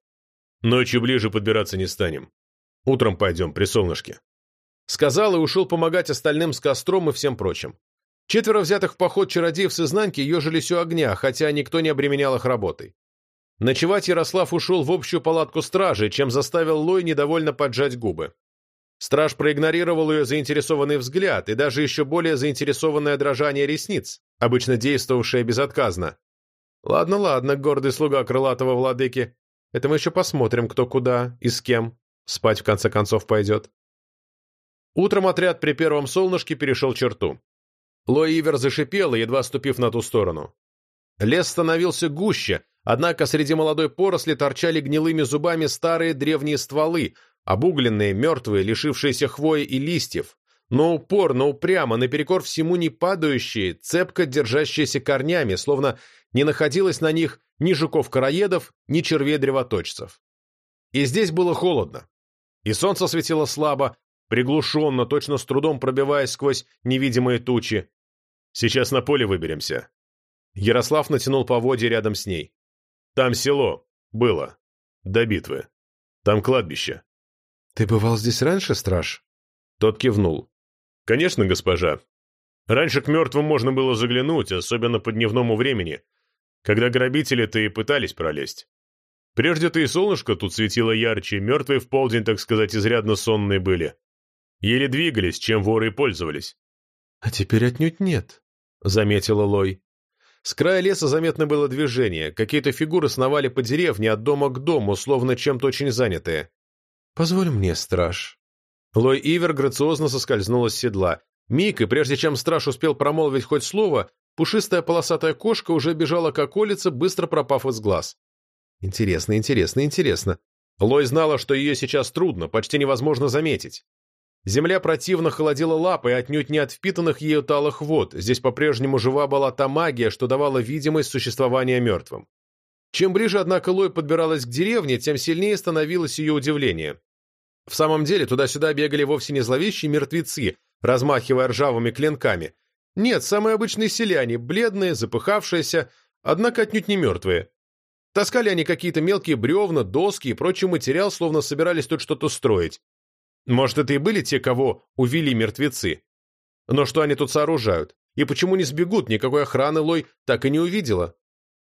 «Ночью ближе подбираться не станем. Утром пойдем, при солнышке». Сказал и ушел помогать остальным с костром и всем прочим. Четверо взятых в поход чародеев с изнанки ежились у огня, хотя никто не обременял их работой. Ночевать Ярослав ушел в общую палатку стражи, чем заставил Лой недовольно поджать губы. Страж проигнорировал ее заинтересованный взгляд и даже еще более заинтересованное дрожание ресниц, обычно действовавшее безотказно. «Ладно, ладно, гордый слуга крылатого владыки. Это мы еще посмотрим, кто куда и с кем. Спать, в конце концов, пойдет». Утром отряд при первом солнышке перешел черту. Лой зашипел, едва ступив на ту сторону. Лес становился гуще, Однако среди молодой поросли торчали гнилыми зубами старые древние стволы, обугленные, мертвые, лишившиеся хвои и листьев, но упорно, упрямо, наперекор всему не падающие, цепко держащиеся корнями, словно не находилось на них ни жуков-короедов, ни червей-древоточцев. И здесь было холодно. И солнце светило слабо, приглушенно, точно с трудом пробиваясь сквозь невидимые тучи. «Сейчас на поле выберемся». Ярослав натянул поводья рядом с ней. Там село. Было. До битвы. Там кладбище. Ты бывал здесь раньше, страж? Тот кивнул. Конечно, госпожа. Раньше к мертвым можно было заглянуть, особенно по дневному времени, когда грабители-то и пытались пролезть. Прежде-то и солнышко тут светило ярче, мертвые в полдень, так сказать, изрядно сонные были. Еле двигались, чем воры и пользовались. — А теперь отнюдь нет, — заметила Лой. С края леса заметно было движение, какие-то фигуры сновали по деревне от дома к дому, словно чем-то очень занятые. «Позволь мне, страж». Лой Ивер грациозно соскользнула с седла. Миг, и прежде чем страж успел промолвить хоть слово, пушистая полосатая кошка уже бежала к околице, быстро пропав из глаз. Интересно, интересно, интересно. Лой знала, что ее сейчас трудно, почти невозможно заметить. Земля противно холодила лапы, отнюдь не от впитанных ею талых вод. Здесь по-прежнему жива была та магия, что давала видимость существования мертвым. Чем ближе, однако, Лой подбиралась к деревне, тем сильнее становилось ее удивление. В самом деле, туда-сюда бегали вовсе не зловещие мертвецы, размахивая ржавыми клинками. Нет, самые обычные селяне, бледные, запыхавшиеся, однако отнюдь не мертвые. Таскали они какие-то мелкие бревна, доски и прочий материал, словно собирались тут что-то строить. Может, это и были те, кого увели мертвецы. Но что они тут сооружают? И почему не сбегут? Никакой охраны Лой так и не увидела.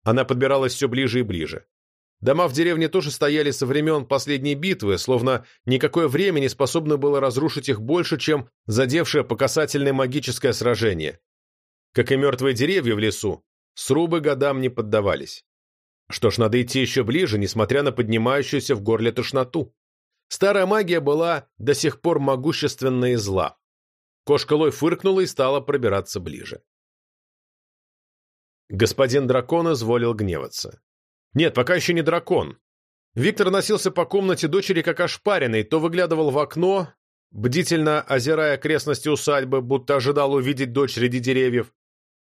Она подбиралась все ближе и ближе. Дома в деревне тоже стояли со времен последней битвы, словно никакое время не способно было разрушить их больше, чем задевшее по касательное магическое сражение. Как и мертвые деревья в лесу, срубы годам не поддавались. Что ж, надо идти еще ближе, несмотря на поднимающуюся в горле тошноту. Старая магия была до сих пор могущественна и зла. Кошка Лой фыркнула и стала пробираться ближе. Господин дракон изволил гневаться. Нет, пока еще не дракон. Виктор носился по комнате дочери как ошпаренный, то выглядывал в окно, бдительно озирая окрестности усадьбы, будто ожидал увидеть дочь среди деревьев,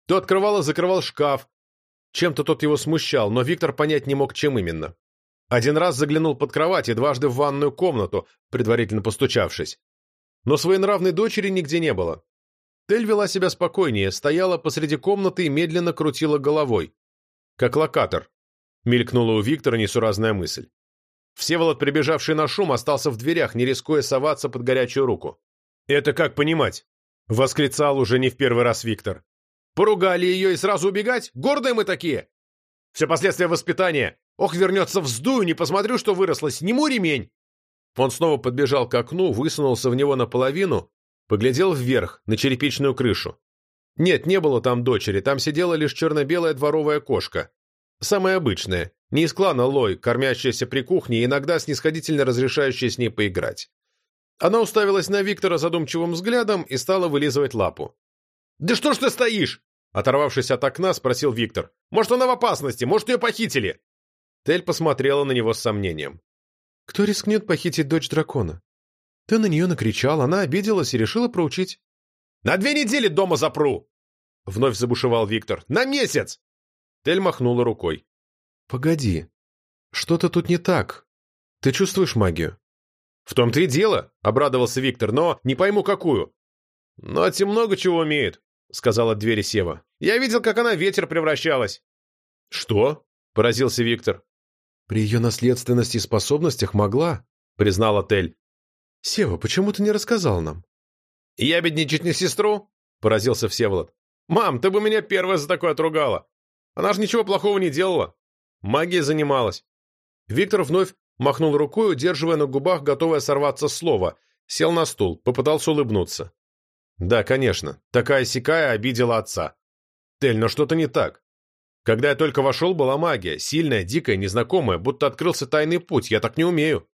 то открывал и закрывал шкаф. Чем-то тот его смущал, но Виктор понять не мог, чем именно. Один раз заглянул под кровать и дважды в ванную комнату, предварительно постучавшись. Но своей нравной дочери нигде не было. Тель вела себя спокойнее, стояла посреди комнаты и медленно крутила головой. Как локатор. Мелькнула у Виктора несуразная мысль. Всеволод, прибежавший на шум, остался в дверях, не рискуя соваться под горячую руку. «Это как понимать?» — восклицал уже не в первый раз Виктор. «Поругали ее и сразу убегать? Гордые мы такие! Все последствия воспитания! Ох, вернется вздую, не посмотрю, что выросло, сниму ремень!» Он снова подбежал к окну, высунулся в него наполовину, поглядел вверх, на черепичную крышу. Нет, не было там дочери, там сидела лишь черно-белая дворовая кошка. Самая обычная, не из клана Лой, кормящаяся при кухне и иногда снисходительно разрешающая с ней поиграть. Она уставилась на Виктора задумчивым взглядом и стала вылизывать лапу. «Да что ж ты стоишь?» Оторвавшись от окна, спросил Виктор. «Может, она в опасности? Может, ее похитили?» Тель посмотрела на него с сомнением. «Кто рискнет похитить дочь дракона? Ты на нее накричал, она обиделась и решила проучить». «На две недели дома запру!» Вновь забушевал Виктор. «На месяц!» Тель махнула рукой. «Погоди. Что-то тут не так. Ты чувствуешь магию?» «В том-то и дело», — обрадовался Виктор, «но не пойму, какую». «Но те много чего умеет», — сказала двери Сева. «Я видел, как она в ветер превращалась». «Что?» — поразился Виктор. «При ее наследственности и способностях могла», — признал отель. «Сева, почему ты не рассказал нам?» «Я бедничать не сестру?» — поразился Всеволод. «Мам, ты бы меня первая за такое отругала. Она же ничего плохого не делала. Магией занималась». Виктор вновь махнул рукой, удерживая на губах готовое сорваться слово, сел на стул, попытался улыбнуться. «Да, конечно, такая-сякая обидела отца. Тель, но что-то не так. Когда я только вошел, была магия, сильная, дикая, незнакомая, будто открылся тайный путь, я так не умею».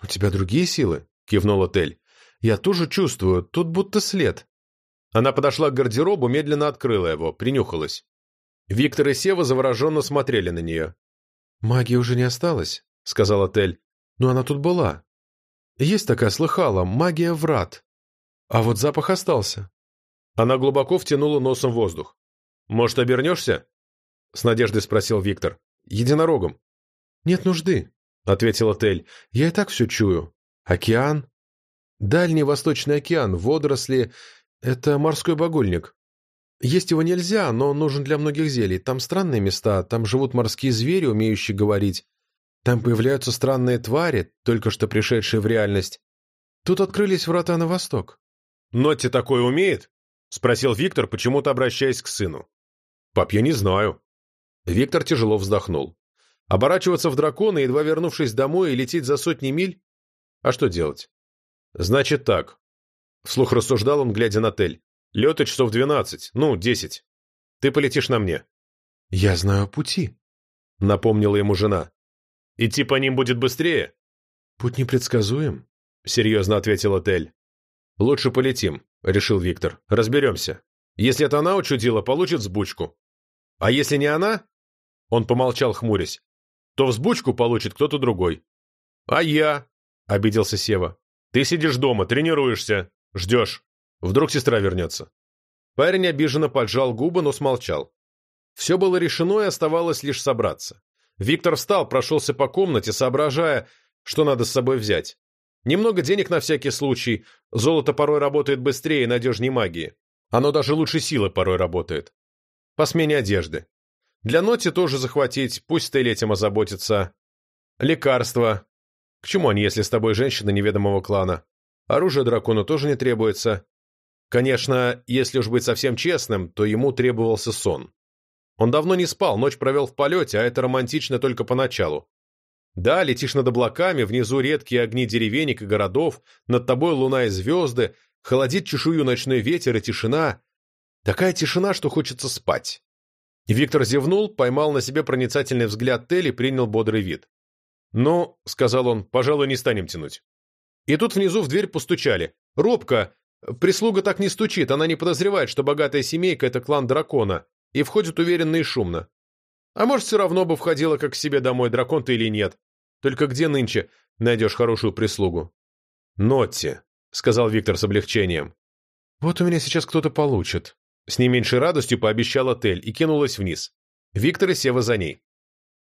«У тебя другие силы?» — кивнула Тель. «Я тоже чувствую, тут будто след». Она подошла к гардеробу, медленно открыла его, принюхалась. Виктор и Сева завороженно смотрели на нее. «Магии уже не осталось», — сказала Тель. «Но она тут была. Есть такая, слыхала, магия врат. А вот запах остался». Она глубоко втянула носом воздух. «Может, обернешься?» — с надеждой спросил Виктор. «Единорогом». «Нет нужды», — ответила Тель. «Я и так все чую. Океан. Дальний Восточный океан, водоросли — это морской багульник. Есть его нельзя, но он нужен для многих зелий. Там странные места, там живут морские звери, умеющие говорить. Там появляются странные твари, только что пришедшие в реальность. Тут открылись врата на восток. «Нотти такое умеет?» — спросил Виктор, почему-то обращаясь к сыну. «Пап, я не знаю». Виктор тяжело вздохнул. Оборачиваться в дракона, едва вернувшись домой, и лететь за сотни миль? А что делать? «Значит так», — вслух рассуждал он, глядя на Тель. Леты часов двенадцать, ну, десять. Ты полетишь на мне». «Я знаю пути», — напомнила ему жена. «Идти по ним будет быстрее?» «Путь непредсказуем», — серьезно ответила Тель. «Лучше полетим», — решил Виктор. «Разберемся. Если это она учудила, получит взбучку. А если не она?» Он помолчал, хмурясь. «То взбучку получит кто-то другой». «А я?» — обиделся Сева. «Ты сидишь дома, тренируешься, ждешь. Вдруг сестра вернется. Парень обиженно поджал губы, но смолчал. Все было решено, и оставалось лишь собраться. Виктор встал, прошелся по комнате, соображая, что надо с собой взять. Немного денег на всякий случай. Золото порой работает быстрее и надежнее магии. Оно даже лучше силы порой работает. По смене одежды. Для Ноти тоже захватить, пусть ты этим озаботится. Лекарства. К чему они, если с тобой женщина неведомого клана? Оружие дракону тоже не требуется. Конечно, если уж быть совсем честным, то ему требовался сон. Он давно не спал, ночь провел в полете, а это романтично только поначалу. Да, летишь над облаками, внизу редкие огни деревенек и городов, над тобой луна и звезды, холодит чешую ночной ветер и тишина. Такая тишина, что хочется спать. Виктор зевнул, поймал на себе проницательный взгляд Телли и принял бодрый вид. «Ну», — сказал он, — «пожалуй, не станем тянуть». И тут внизу в дверь постучали. Робко, Прислуга так не стучит, она не подозревает, что богатая семейка — это клан дракона, и входит уверенно и шумно. А может, все равно бы входила как к себе домой, дракон ты или нет. Только где нынче найдешь хорошую прислугу? «Нотти», — сказал Виктор с облегчением. «Вот у меня сейчас кто-то получит», — с не меньшей радостью пообещал отель и кинулась вниз. Виктор и Сева за ней.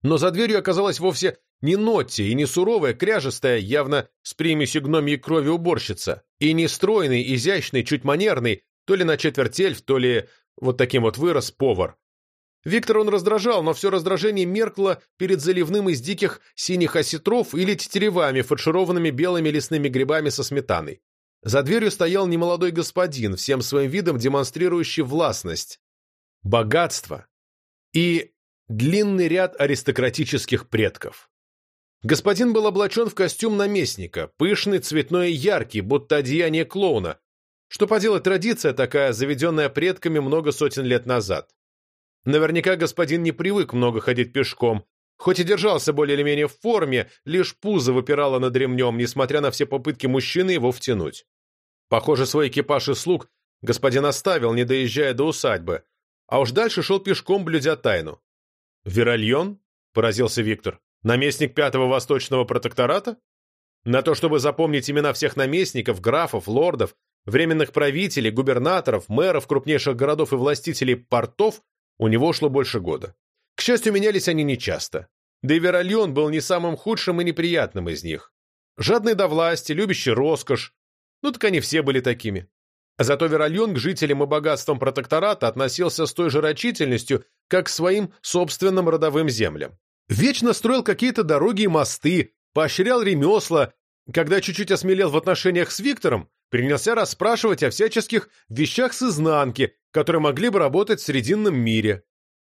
Но за дверью оказалась вовсе не Нотти и не суровая, кряжестая, явно с примесью гномьей крови уборщица, и не стройный, изящный, чуть манерный, то ли на четверть эльф, то ли вот таким вот вырос повар. Виктор он раздражал, но все раздражение меркло перед заливным из диких синих осетров или тетеревами, фаршированными белыми лесными грибами со сметаной. За дверью стоял немолодой господин, всем своим видом демонстрирующий властность, богатство и длинный ряд аристократических предков. Господин был облачен в костюм наместника, пышный, цветной и яркий, будто одеяние клоуна. Что поделать, традиция такая, заведенная предками много сотен лет назад. Наверняка господин не привык много ходить пешком, хоть и держался более или менее в форме, лишь пузо выпирало над ремнем, несмотря на все попытки мужчины его втянуть. Похоже, свой экипаж и слуг господин оставил, не доезжая до усадьбы, а уж дальше шел пешком, блюдя тайну. «Веральон?» – поразился Виктор. «Наместник пятого восточного протектората? На то, чтобы запомнить имена всех наместников, графов, лордов, временных правителей, губернаторов, мэров крупнейших городов и властителей портов, у него шло больше года. К счастью, менялись они нечасто. Да и Веральон был не самым худшим и неприятным из них. Жадный до власти, любящий роскошь. Ну так они все были такими. Зато Веральон к жителям и богатствам протектората относился с той же рачительностью, как к своим собственным родовым землям. Вечно строил какие-то дороги и мосты, поощрял ремесла, когда чуть-чуть осмелел в отношениях с Виктором, принялся расспрашивать о всяческих вещах с изнанки, которые могли бы работать в Срединном мире.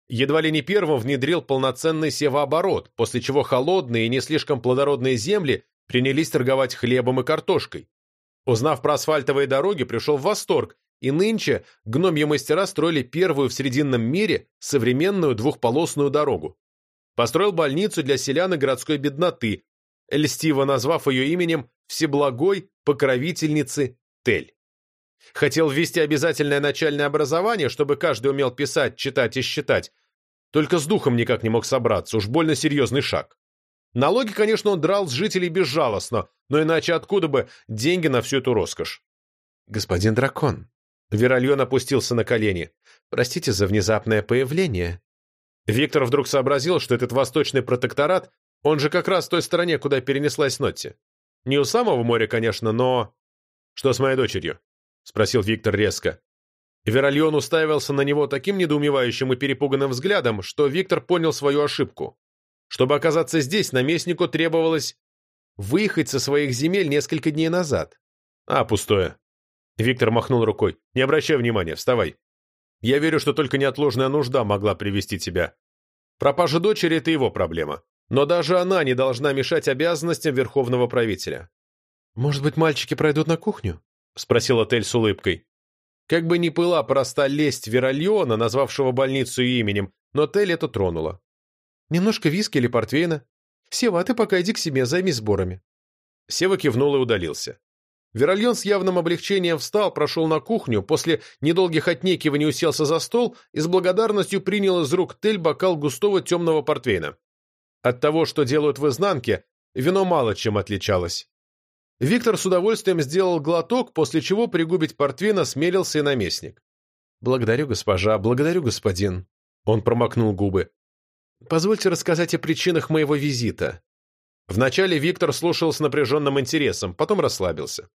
Едва ли не первым внедрил полноценный севооборот, после чего холодные и не слишком плодородные земли принялись торговать хлебом и картошкой. Узнав про асфальтовые дороги, пришел в восторг, и нынче гномьи мастера строили первую в Срединном мире современную двухполосную дорогу. Построил больницу для селян и городской бедноты, льстиво назвав ее именем Всеблагой покровительницы Тель. Хотел ввести обязательное начальное образование, чтобы каждый умел писать, читать и считать, только с духом никак не мог собраться, уж больно серьезный шаг. Налоги, конечно, он драл с жителей безжалостно, но иначе откуда бы деньги на всю эту роскошь? «Господин дракон», — Веральон опустился на колени, — «простите за внезапное появление». Виктор вдруг сообразил, что этот восточный протекторат, он же как раз в той стороне, куда перенеслась Нотти. Не у самого моря, конечно, но... «Что с моей дочерью?» — спросил Виктор резко. Веральон уставился на него таким недоумевающим и перепуганным взглядом, что Виктор понял свою ошибку. Чтобы оказаться здесь, наместнику требовалось выехать со своих земель несколько дней назад. А, пустое. Виктор махнул рукой. Не обращай внимания, вставай. Я верю, что только неотложная нужда могла привести тебя. Пропажа дочери – это его проблема. Но даже она не должна мешать обязанностям верховного правителя. «Может быть, мальчики пройдут на кухню?» – спросил Отель с улыбкой. Как бы ни была проста лесть Веральона, назвавшего больницу именем, но Тель это тронула. Немножко виски или портвейна. Сева, а ты пока иди к себе, займись сборами». Сева кивнул и удалился. Веральон с явным облегчением встал, прошел на кухню, после недолгих отнекиваний уселся за стол и с благодарностью принял из рук Тель бокал густого темного портвейна. От того, что делают в изнанке, вино мало чем отличалось. Виктор с удовольствием сделал глоток, после чего пригубить портвейна смелился и наместник. «Благодарю, госпожа, благодарю, господин». Он промокнул губы. Позвольте рассказать о причинах моего визита». Вначале Виктор слушал с напряженным интересом, потом расслабился.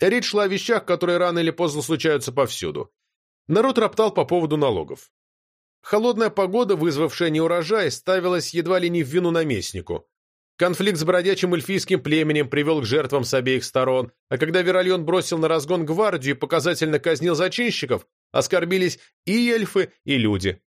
Речь шла о вещах, которые рано или поздно случаются повсюду. Народ роптал по поводу налогов. Холодная погода, вызвавшая неурожай, ставилась едва ли не в вину наместнику. Конфликт с бродячим эльфийским племенем привел к жертвам с обеих сторон, а когда Веральон бросил на разгон гвардию и показательно казнил зачинщиков, оскорбились и эльфы, и люди.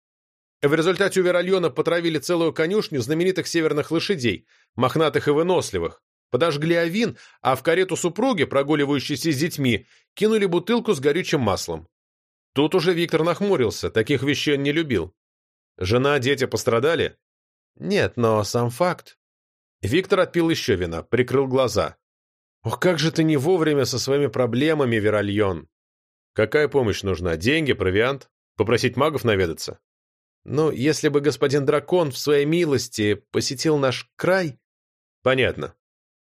В результате у Веральона потравили целую конюшню знаменитых северных лошадей, мохнатых и выносливых, подожгли авин, а в карету супруги, прогуливающейся с детьми, кинули бутылку с горючим маслом. Тут уже Виктор нахмурился, таких вещей он не любил. Жена, дети пострадали? Нет, но сам факт. Виктор отпил еще вина, прикрыл глаза. Ох, как же ты не вовремя со своими проблемами, Веральон. Какая помощь нужна? Деньги, провиант? Попросить магов наведаться? Но если бы господин дракон в своей милости посетил наш край... Понятно.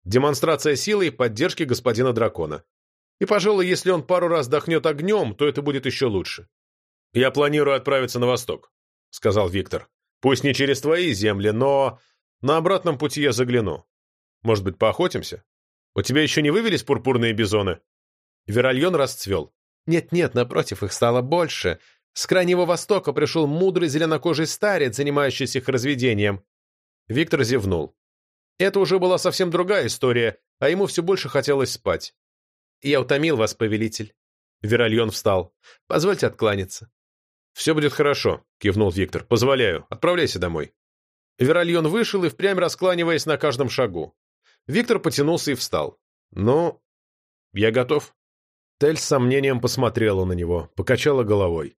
Демонстрация силы и поддержки господина дракона. И, пожалуй, если он пару раз дохнет огнем, то это будет еще лучше. «Я планирую отправиться на восток», — сказал Виктор. Пусть не через твои земли, но на обратном пути я загляну. Может быть, поохотимся? У тебя еще не вывелись пурпурные бизоны?» Веральон расцвел. «Нет-нет, напротив, их стало больше. С Крайнего Востока пришел мудрый зеленокожий старец, занимающийся их разведением». Виктор зевнул. Это уже была совсем другая история, а ему все больше хотелось спать. «Я утомил вас, повелитель». Веральон встал. «Позвольте откланяться». «Все будет хорошо», — кивнул Виктор. «Позволяю. Отправляйся домой». Веральон вышел и впрямь раскланиваясь на каждом шагу. Виктор потянулся и встал. «Ну, я готов». Тель с сомнением посмотрела на него, покачала головой.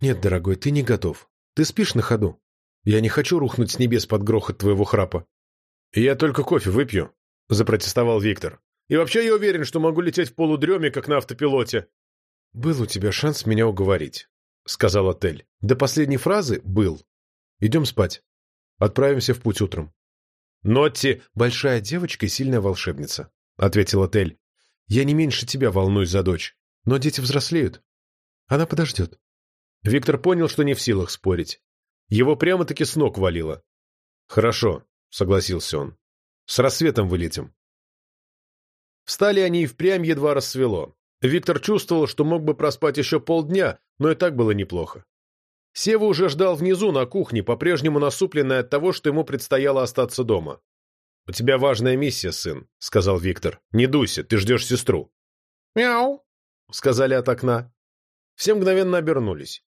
«Нет, дорогой, ты не готов. Ты спишь на ходу. Я не хочу рухнуть с небес под грохот твоего храпа». «Я только кофе выпью», — запротестовал Виктор. «И вообще я уверен, что могу лететь в полудреме, как на автопилоте». «Был у тебя шанс меня уговорить», — сказал Тель. «До последней фразы был. Идем спать. Отправимся в путь утром». «Нотти — большая девочка и сильная волшебница», — ответила Тель. «Я не меньше тебя волнуюсь за дочь, но дети взрослеют. Она подождет». Виктор понял, что не в силах спорить. Его прямо-таки с ног валило. «Хорошо», — согласился он. «С рассветом вылетим». Встали они и впрямь едва рассвело. Виктор чувствовал, что мог бы проспать еще полдня, но и так было неплохо. Сева уже ждал внизу, на кухне, по-прежнему насупленный от того, что ему предстояло остаться дома. «У тебя важная миссия, сын», — сказал Виктор. «Не дуйся, ты ждешь сестру». «Мяу», — сказали от окна. Все мгновенно обернулись.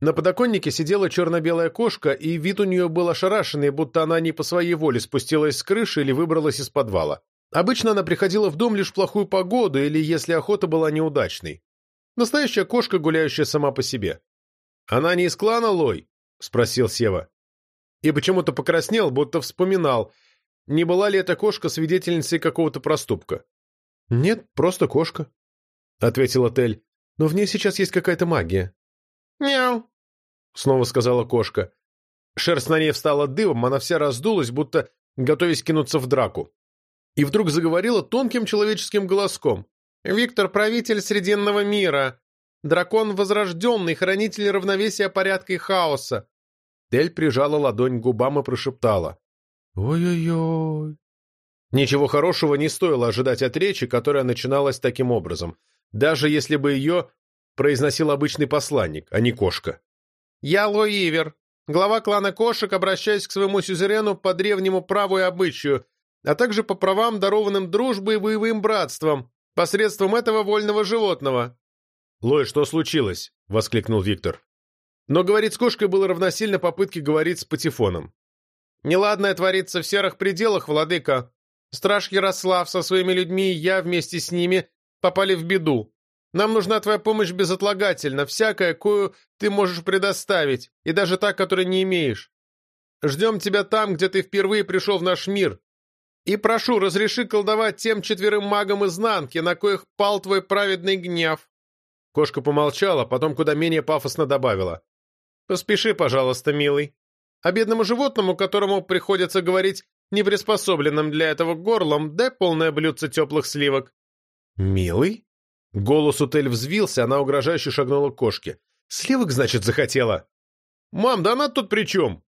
На подоконнике сидела черно-белая кошка, и вид у нее был ошарашенный, будто она не по своей воле спустилась с крыши или выбралась из подвала. Обычно она приходила в дом лишь в плохую погоду или если охота была неудачной. Настоящая кошка, гуляющая сама по себе. «Она не из клана Лой?» — спросил Сева. И почему-то покраснел, будто вспоминал, не была ли эта кошка свидетельницей какого-то проступка. «Нет, просто кошка», — ответила Тель. «Но в ней сейчас есть какая-то магия». «Мяу», — снова сказала кошка. Шерсть на ней встала дыбом, она вся раздулась, будто готовясь кинуться в драку. И вдруг заговорила тонким человеческим голоском. «Виктор — правитель Срединного мира. Дракон возрожденный, хранитель равновесия порядка и хаоса. Тель прижала ладонь к губам и прошептала. «Ой-ой-ой». Ничего хорошего не стоило ожидать от речи, которая начиналась таким образом, даже если бы ее произносил обычный посланник, а не кошка. «Я Лоивер, глава клана кошек, обращаюсь к своему сюзерену по древнему праву и обычаю, а также по правам, дарованным дружбой и боевым братством, посредством этого вольного животного. «Лой, что случилось?» — воскликнул Виктор. Но говорить с кошкой было равносильно попытке говорить с патефоном. «Неладное творится в серых пределах, владыка. Страж Ярослав со своими людьми и я вместе с ними попали в беду. Нам нужна твоя помощь безотлагательно, всякая, кою ты можешь предоставить, и даже та, которой не имеешь. Ждем тебя там, где ты впервые пришел в наш мир. И прошу, разреши колдовать тем четверым магам изнанки, на коих пал твой праведный гнев. Кошка помолчала, потом куда менее пафосно добавила. «Поспеши, пожалуйста, милый. А бедному животному, которому приходится говорить неприспособленным для этого горлом, дай полное блюдце теплых сливок». «Милый?» Голос Утель взвился, она угрожающе шагнула к кошке. «Сливок, значит, захотела?» «Мам, да она тут при чем?»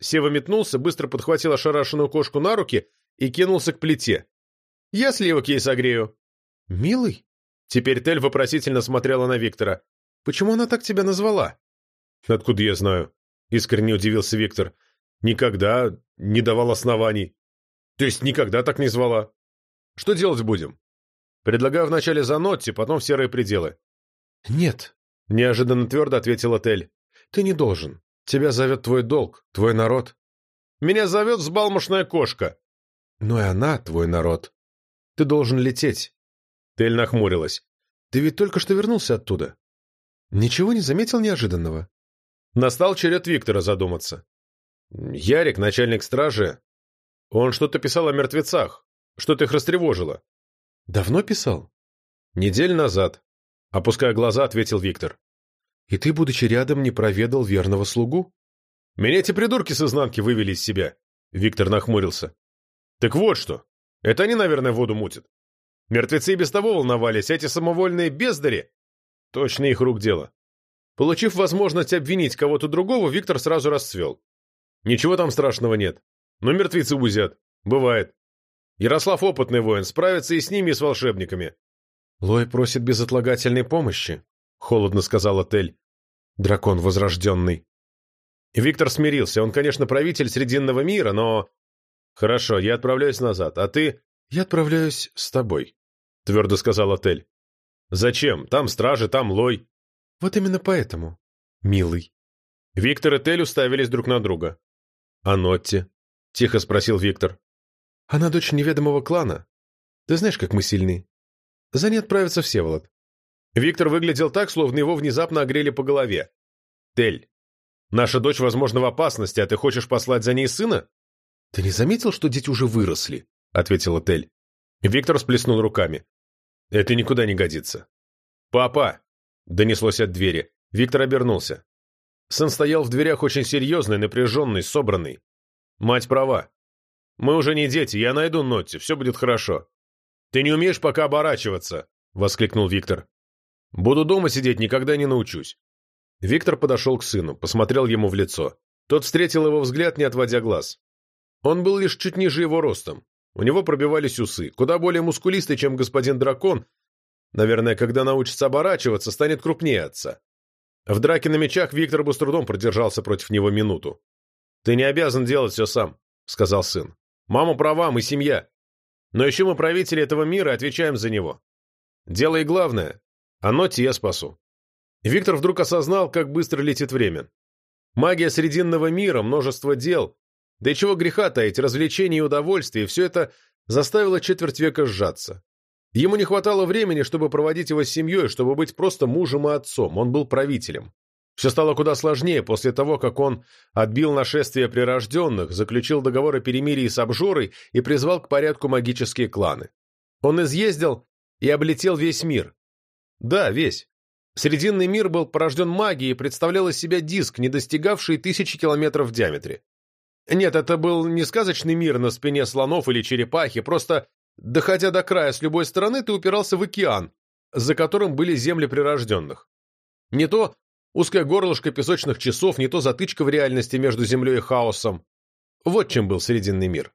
Сева метнулся, быстро подхватил ошарашенную кошку на руки и кинулся к плите. «Я сливок ей согрею». «Милый?» Теперь Тель вопросительно смотрела на Виктора. «Почему она так тебя назвала?» «Откуда я знаю?» — искренне удивился Виктор. «Никогда не давал оснований. То есть никогда так не звала. Что делать будем?» «Предлагаю вначале за Нотти, потом в серые пределы». «Нет», — неожиданно твердо ответила Тель. «Ты не должен. Тебя зовет твой долг, твой народ». «Меня зовет взбалмошная кошка». «Но и она твой народ. Ты должен лететь. Тель нахмурилась. «Ты ведь только что вернулся оттуда. Ничего не заметил неожиданного?» Настал черед Виктора задуматься. «Ярик, начальник стражи, он что-то писал о мертвецах, что-то их растревожило». «Давно писал?» «Неделю назад», — опуская глаза, ответил Виктор. «И ты, будучи рядом, не проведал верного слугу?» «Меня эти придурки с изнанки вывели из себя», — Виктор нахмурился. «Так вот что. Это они, наверное, воду мутят. Мертвецы и без того волновались, эти самовольные бездари — точно их рук дело. Получив возможность обвинить кого-то другого, Виктор сразу расцвел. Ничего там страшного нет. Но мертвецы бузят. Бывает. Ярослав опытный воин, справится и с ними, и с волшебниками. Лой просит безотлагательной помощи, — холодно сказала Тель. Дракон возрожденный. Виктор смирился. Он, конечно, правитель Срединного мира, но... Хорошо, я отправляюсь назад, а ты... Я отправляюсь с тобой, — твердо сказал Отель. Зачем? Там стражи, там лой. Вот именно поэтому, милый. Виктор и Тель уставились друг на друга. «А Нотти?» — тихо спросил Виктор. «Она дочь неведомого клана. Ты знаешь, как мы сильны. За ней отправится Всеволод». Виктор выглядел так, словно его внезапно огрели по голове. «Тель, наша дочь, возможно, в опасности, а ты хочешь послать за ней сына?» «Ты не заметил, что дети уже выросли?» — ответила Тель. Виктор сплеснул руками. «Это никуда не годится». «Папа!» — донеслось от двери. Виктор обернулся. Сын стоял в дверях очень серьезный, напряженный, собранный. Мать права. Мы уже не дети, я найду Нотти, все будет хорошо. Ты не умеешь пока оборачиваться, воскликнул Виктор. Буду дома сидеть, никогда не научусь. Виктор подошел к сыну, посмотрел ему в лицо. Тот встретил его взгляд, не отводя глаз. Он был лишь чуть ниже его ростом. У него пробивались усы, куда более мускулистый, чем господин дракон. Наверное, когда научится оборачиваться, станет крупнее отца. В драке на мечах Виктор бы с трудом продержался против него минуту. «Ты не обязан делать все сам», — сказал сын. «Мама права, мы семья. Но еще мы правители этого мира и отвечаем за него. Делай главное, а Нотти я спасу». Виктор вдруг осознал, как быстро летит время. Магия Срединного мира, множество дел, да и чего греха таить, развлечений и удовольствий, все это заставило четверть века сжаться. Ему не хватало времени, чтобы проводить его с семьей, чтобы быть просто мужем и отцом. Он был правителем. Все стало куда сложнее после того, как он отбил нашествие прирожденных, заключил договор о перемирии с обжорой и призвал к порядку магические кланы. Он изъездил и облетел весь мир. Да, весь. Срединный мир был порожден магией и представлял из себя диск, не достигавший тысячи километров в диаметре. Нет, это был не сказочный мир на спине слонов или черепахи, просто Доходя до края с любой стороны, ты упирался в океан, за которым были земли прирожденных. Не то узкое горлышко песочных часов, не то затычка в реальности между землей и хаосом. Вот чем был Срединный мир.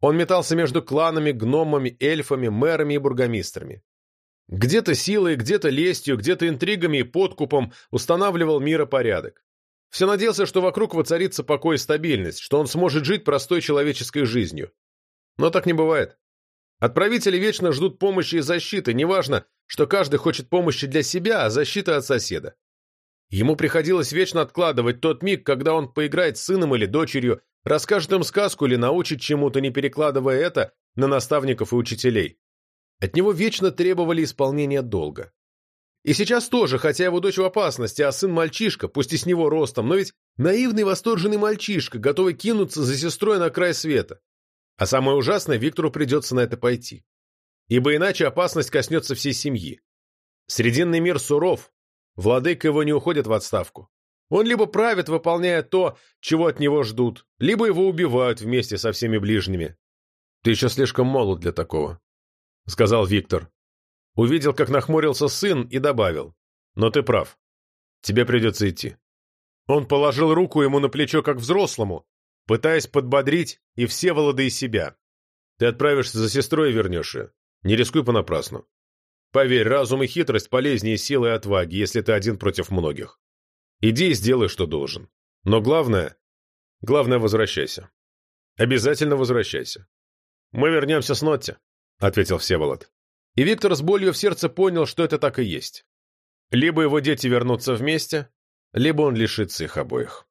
Он метался между кланами, гномами, эльфами, мэрами и бургомистрами. Где-то силой, где-то лестью, где-то интригами и подкупом устанавливал миропорядок. Все надеялся, что вокруг воцарится покой и стабильность, что он сможет жить простой человеческой жизнью. Но так не бывает. Отправители вечно ждут помощи и защиты, неважно, что каждый хочет помощи для себя, а защиты от соседа. Ему приходилось вечно откладывать тот миг, когда он поиграет с сыном или дочерью, расскажет им сказку или научит чему-то, не перекладывая это на наставников и учителей. От него вечно требовали исполнения долга. И сейчас тоже, хотя его дочь в опасности, а сын мальчишка, пусть и с него ростом, но ведь наивный восторженный мальчишка, готовый кинуться за сестрой на край света. А самое ужасное, Виктору придется на это пойти. Ибо иначе опасность коснется всей семьи. Срединный мир суров, владыка его не уходит в отставку. Он либо правит, выполняя то, чего от него ждут, либо его убивают вместе со всеми ближними. «Ты еще слишком молод для такого», — сказал Виктор. Увидел, как нахмурился сын, и добавил. «Но ты прав. Тебе придется идти». Он положил руку ему на плечо, как взрослому, пытаясь подбодрить и все Всеволода и себя. Ты отправишься за сестрой и вернешь ее. Не рискуй понапрасну. Поверь, разум и хитрость полезнее силы и отваги, если ты один против многих. Иди и сделай, что должен. Но главное... Главное, возвращайся. Обязательно возвращайся. Мы вернемся с Нотти, — ответил Всеволод. И Виктор с болью в сердце понял, что это так и есть. Либо его дети вернутся вместе, либо он лишится их обоих.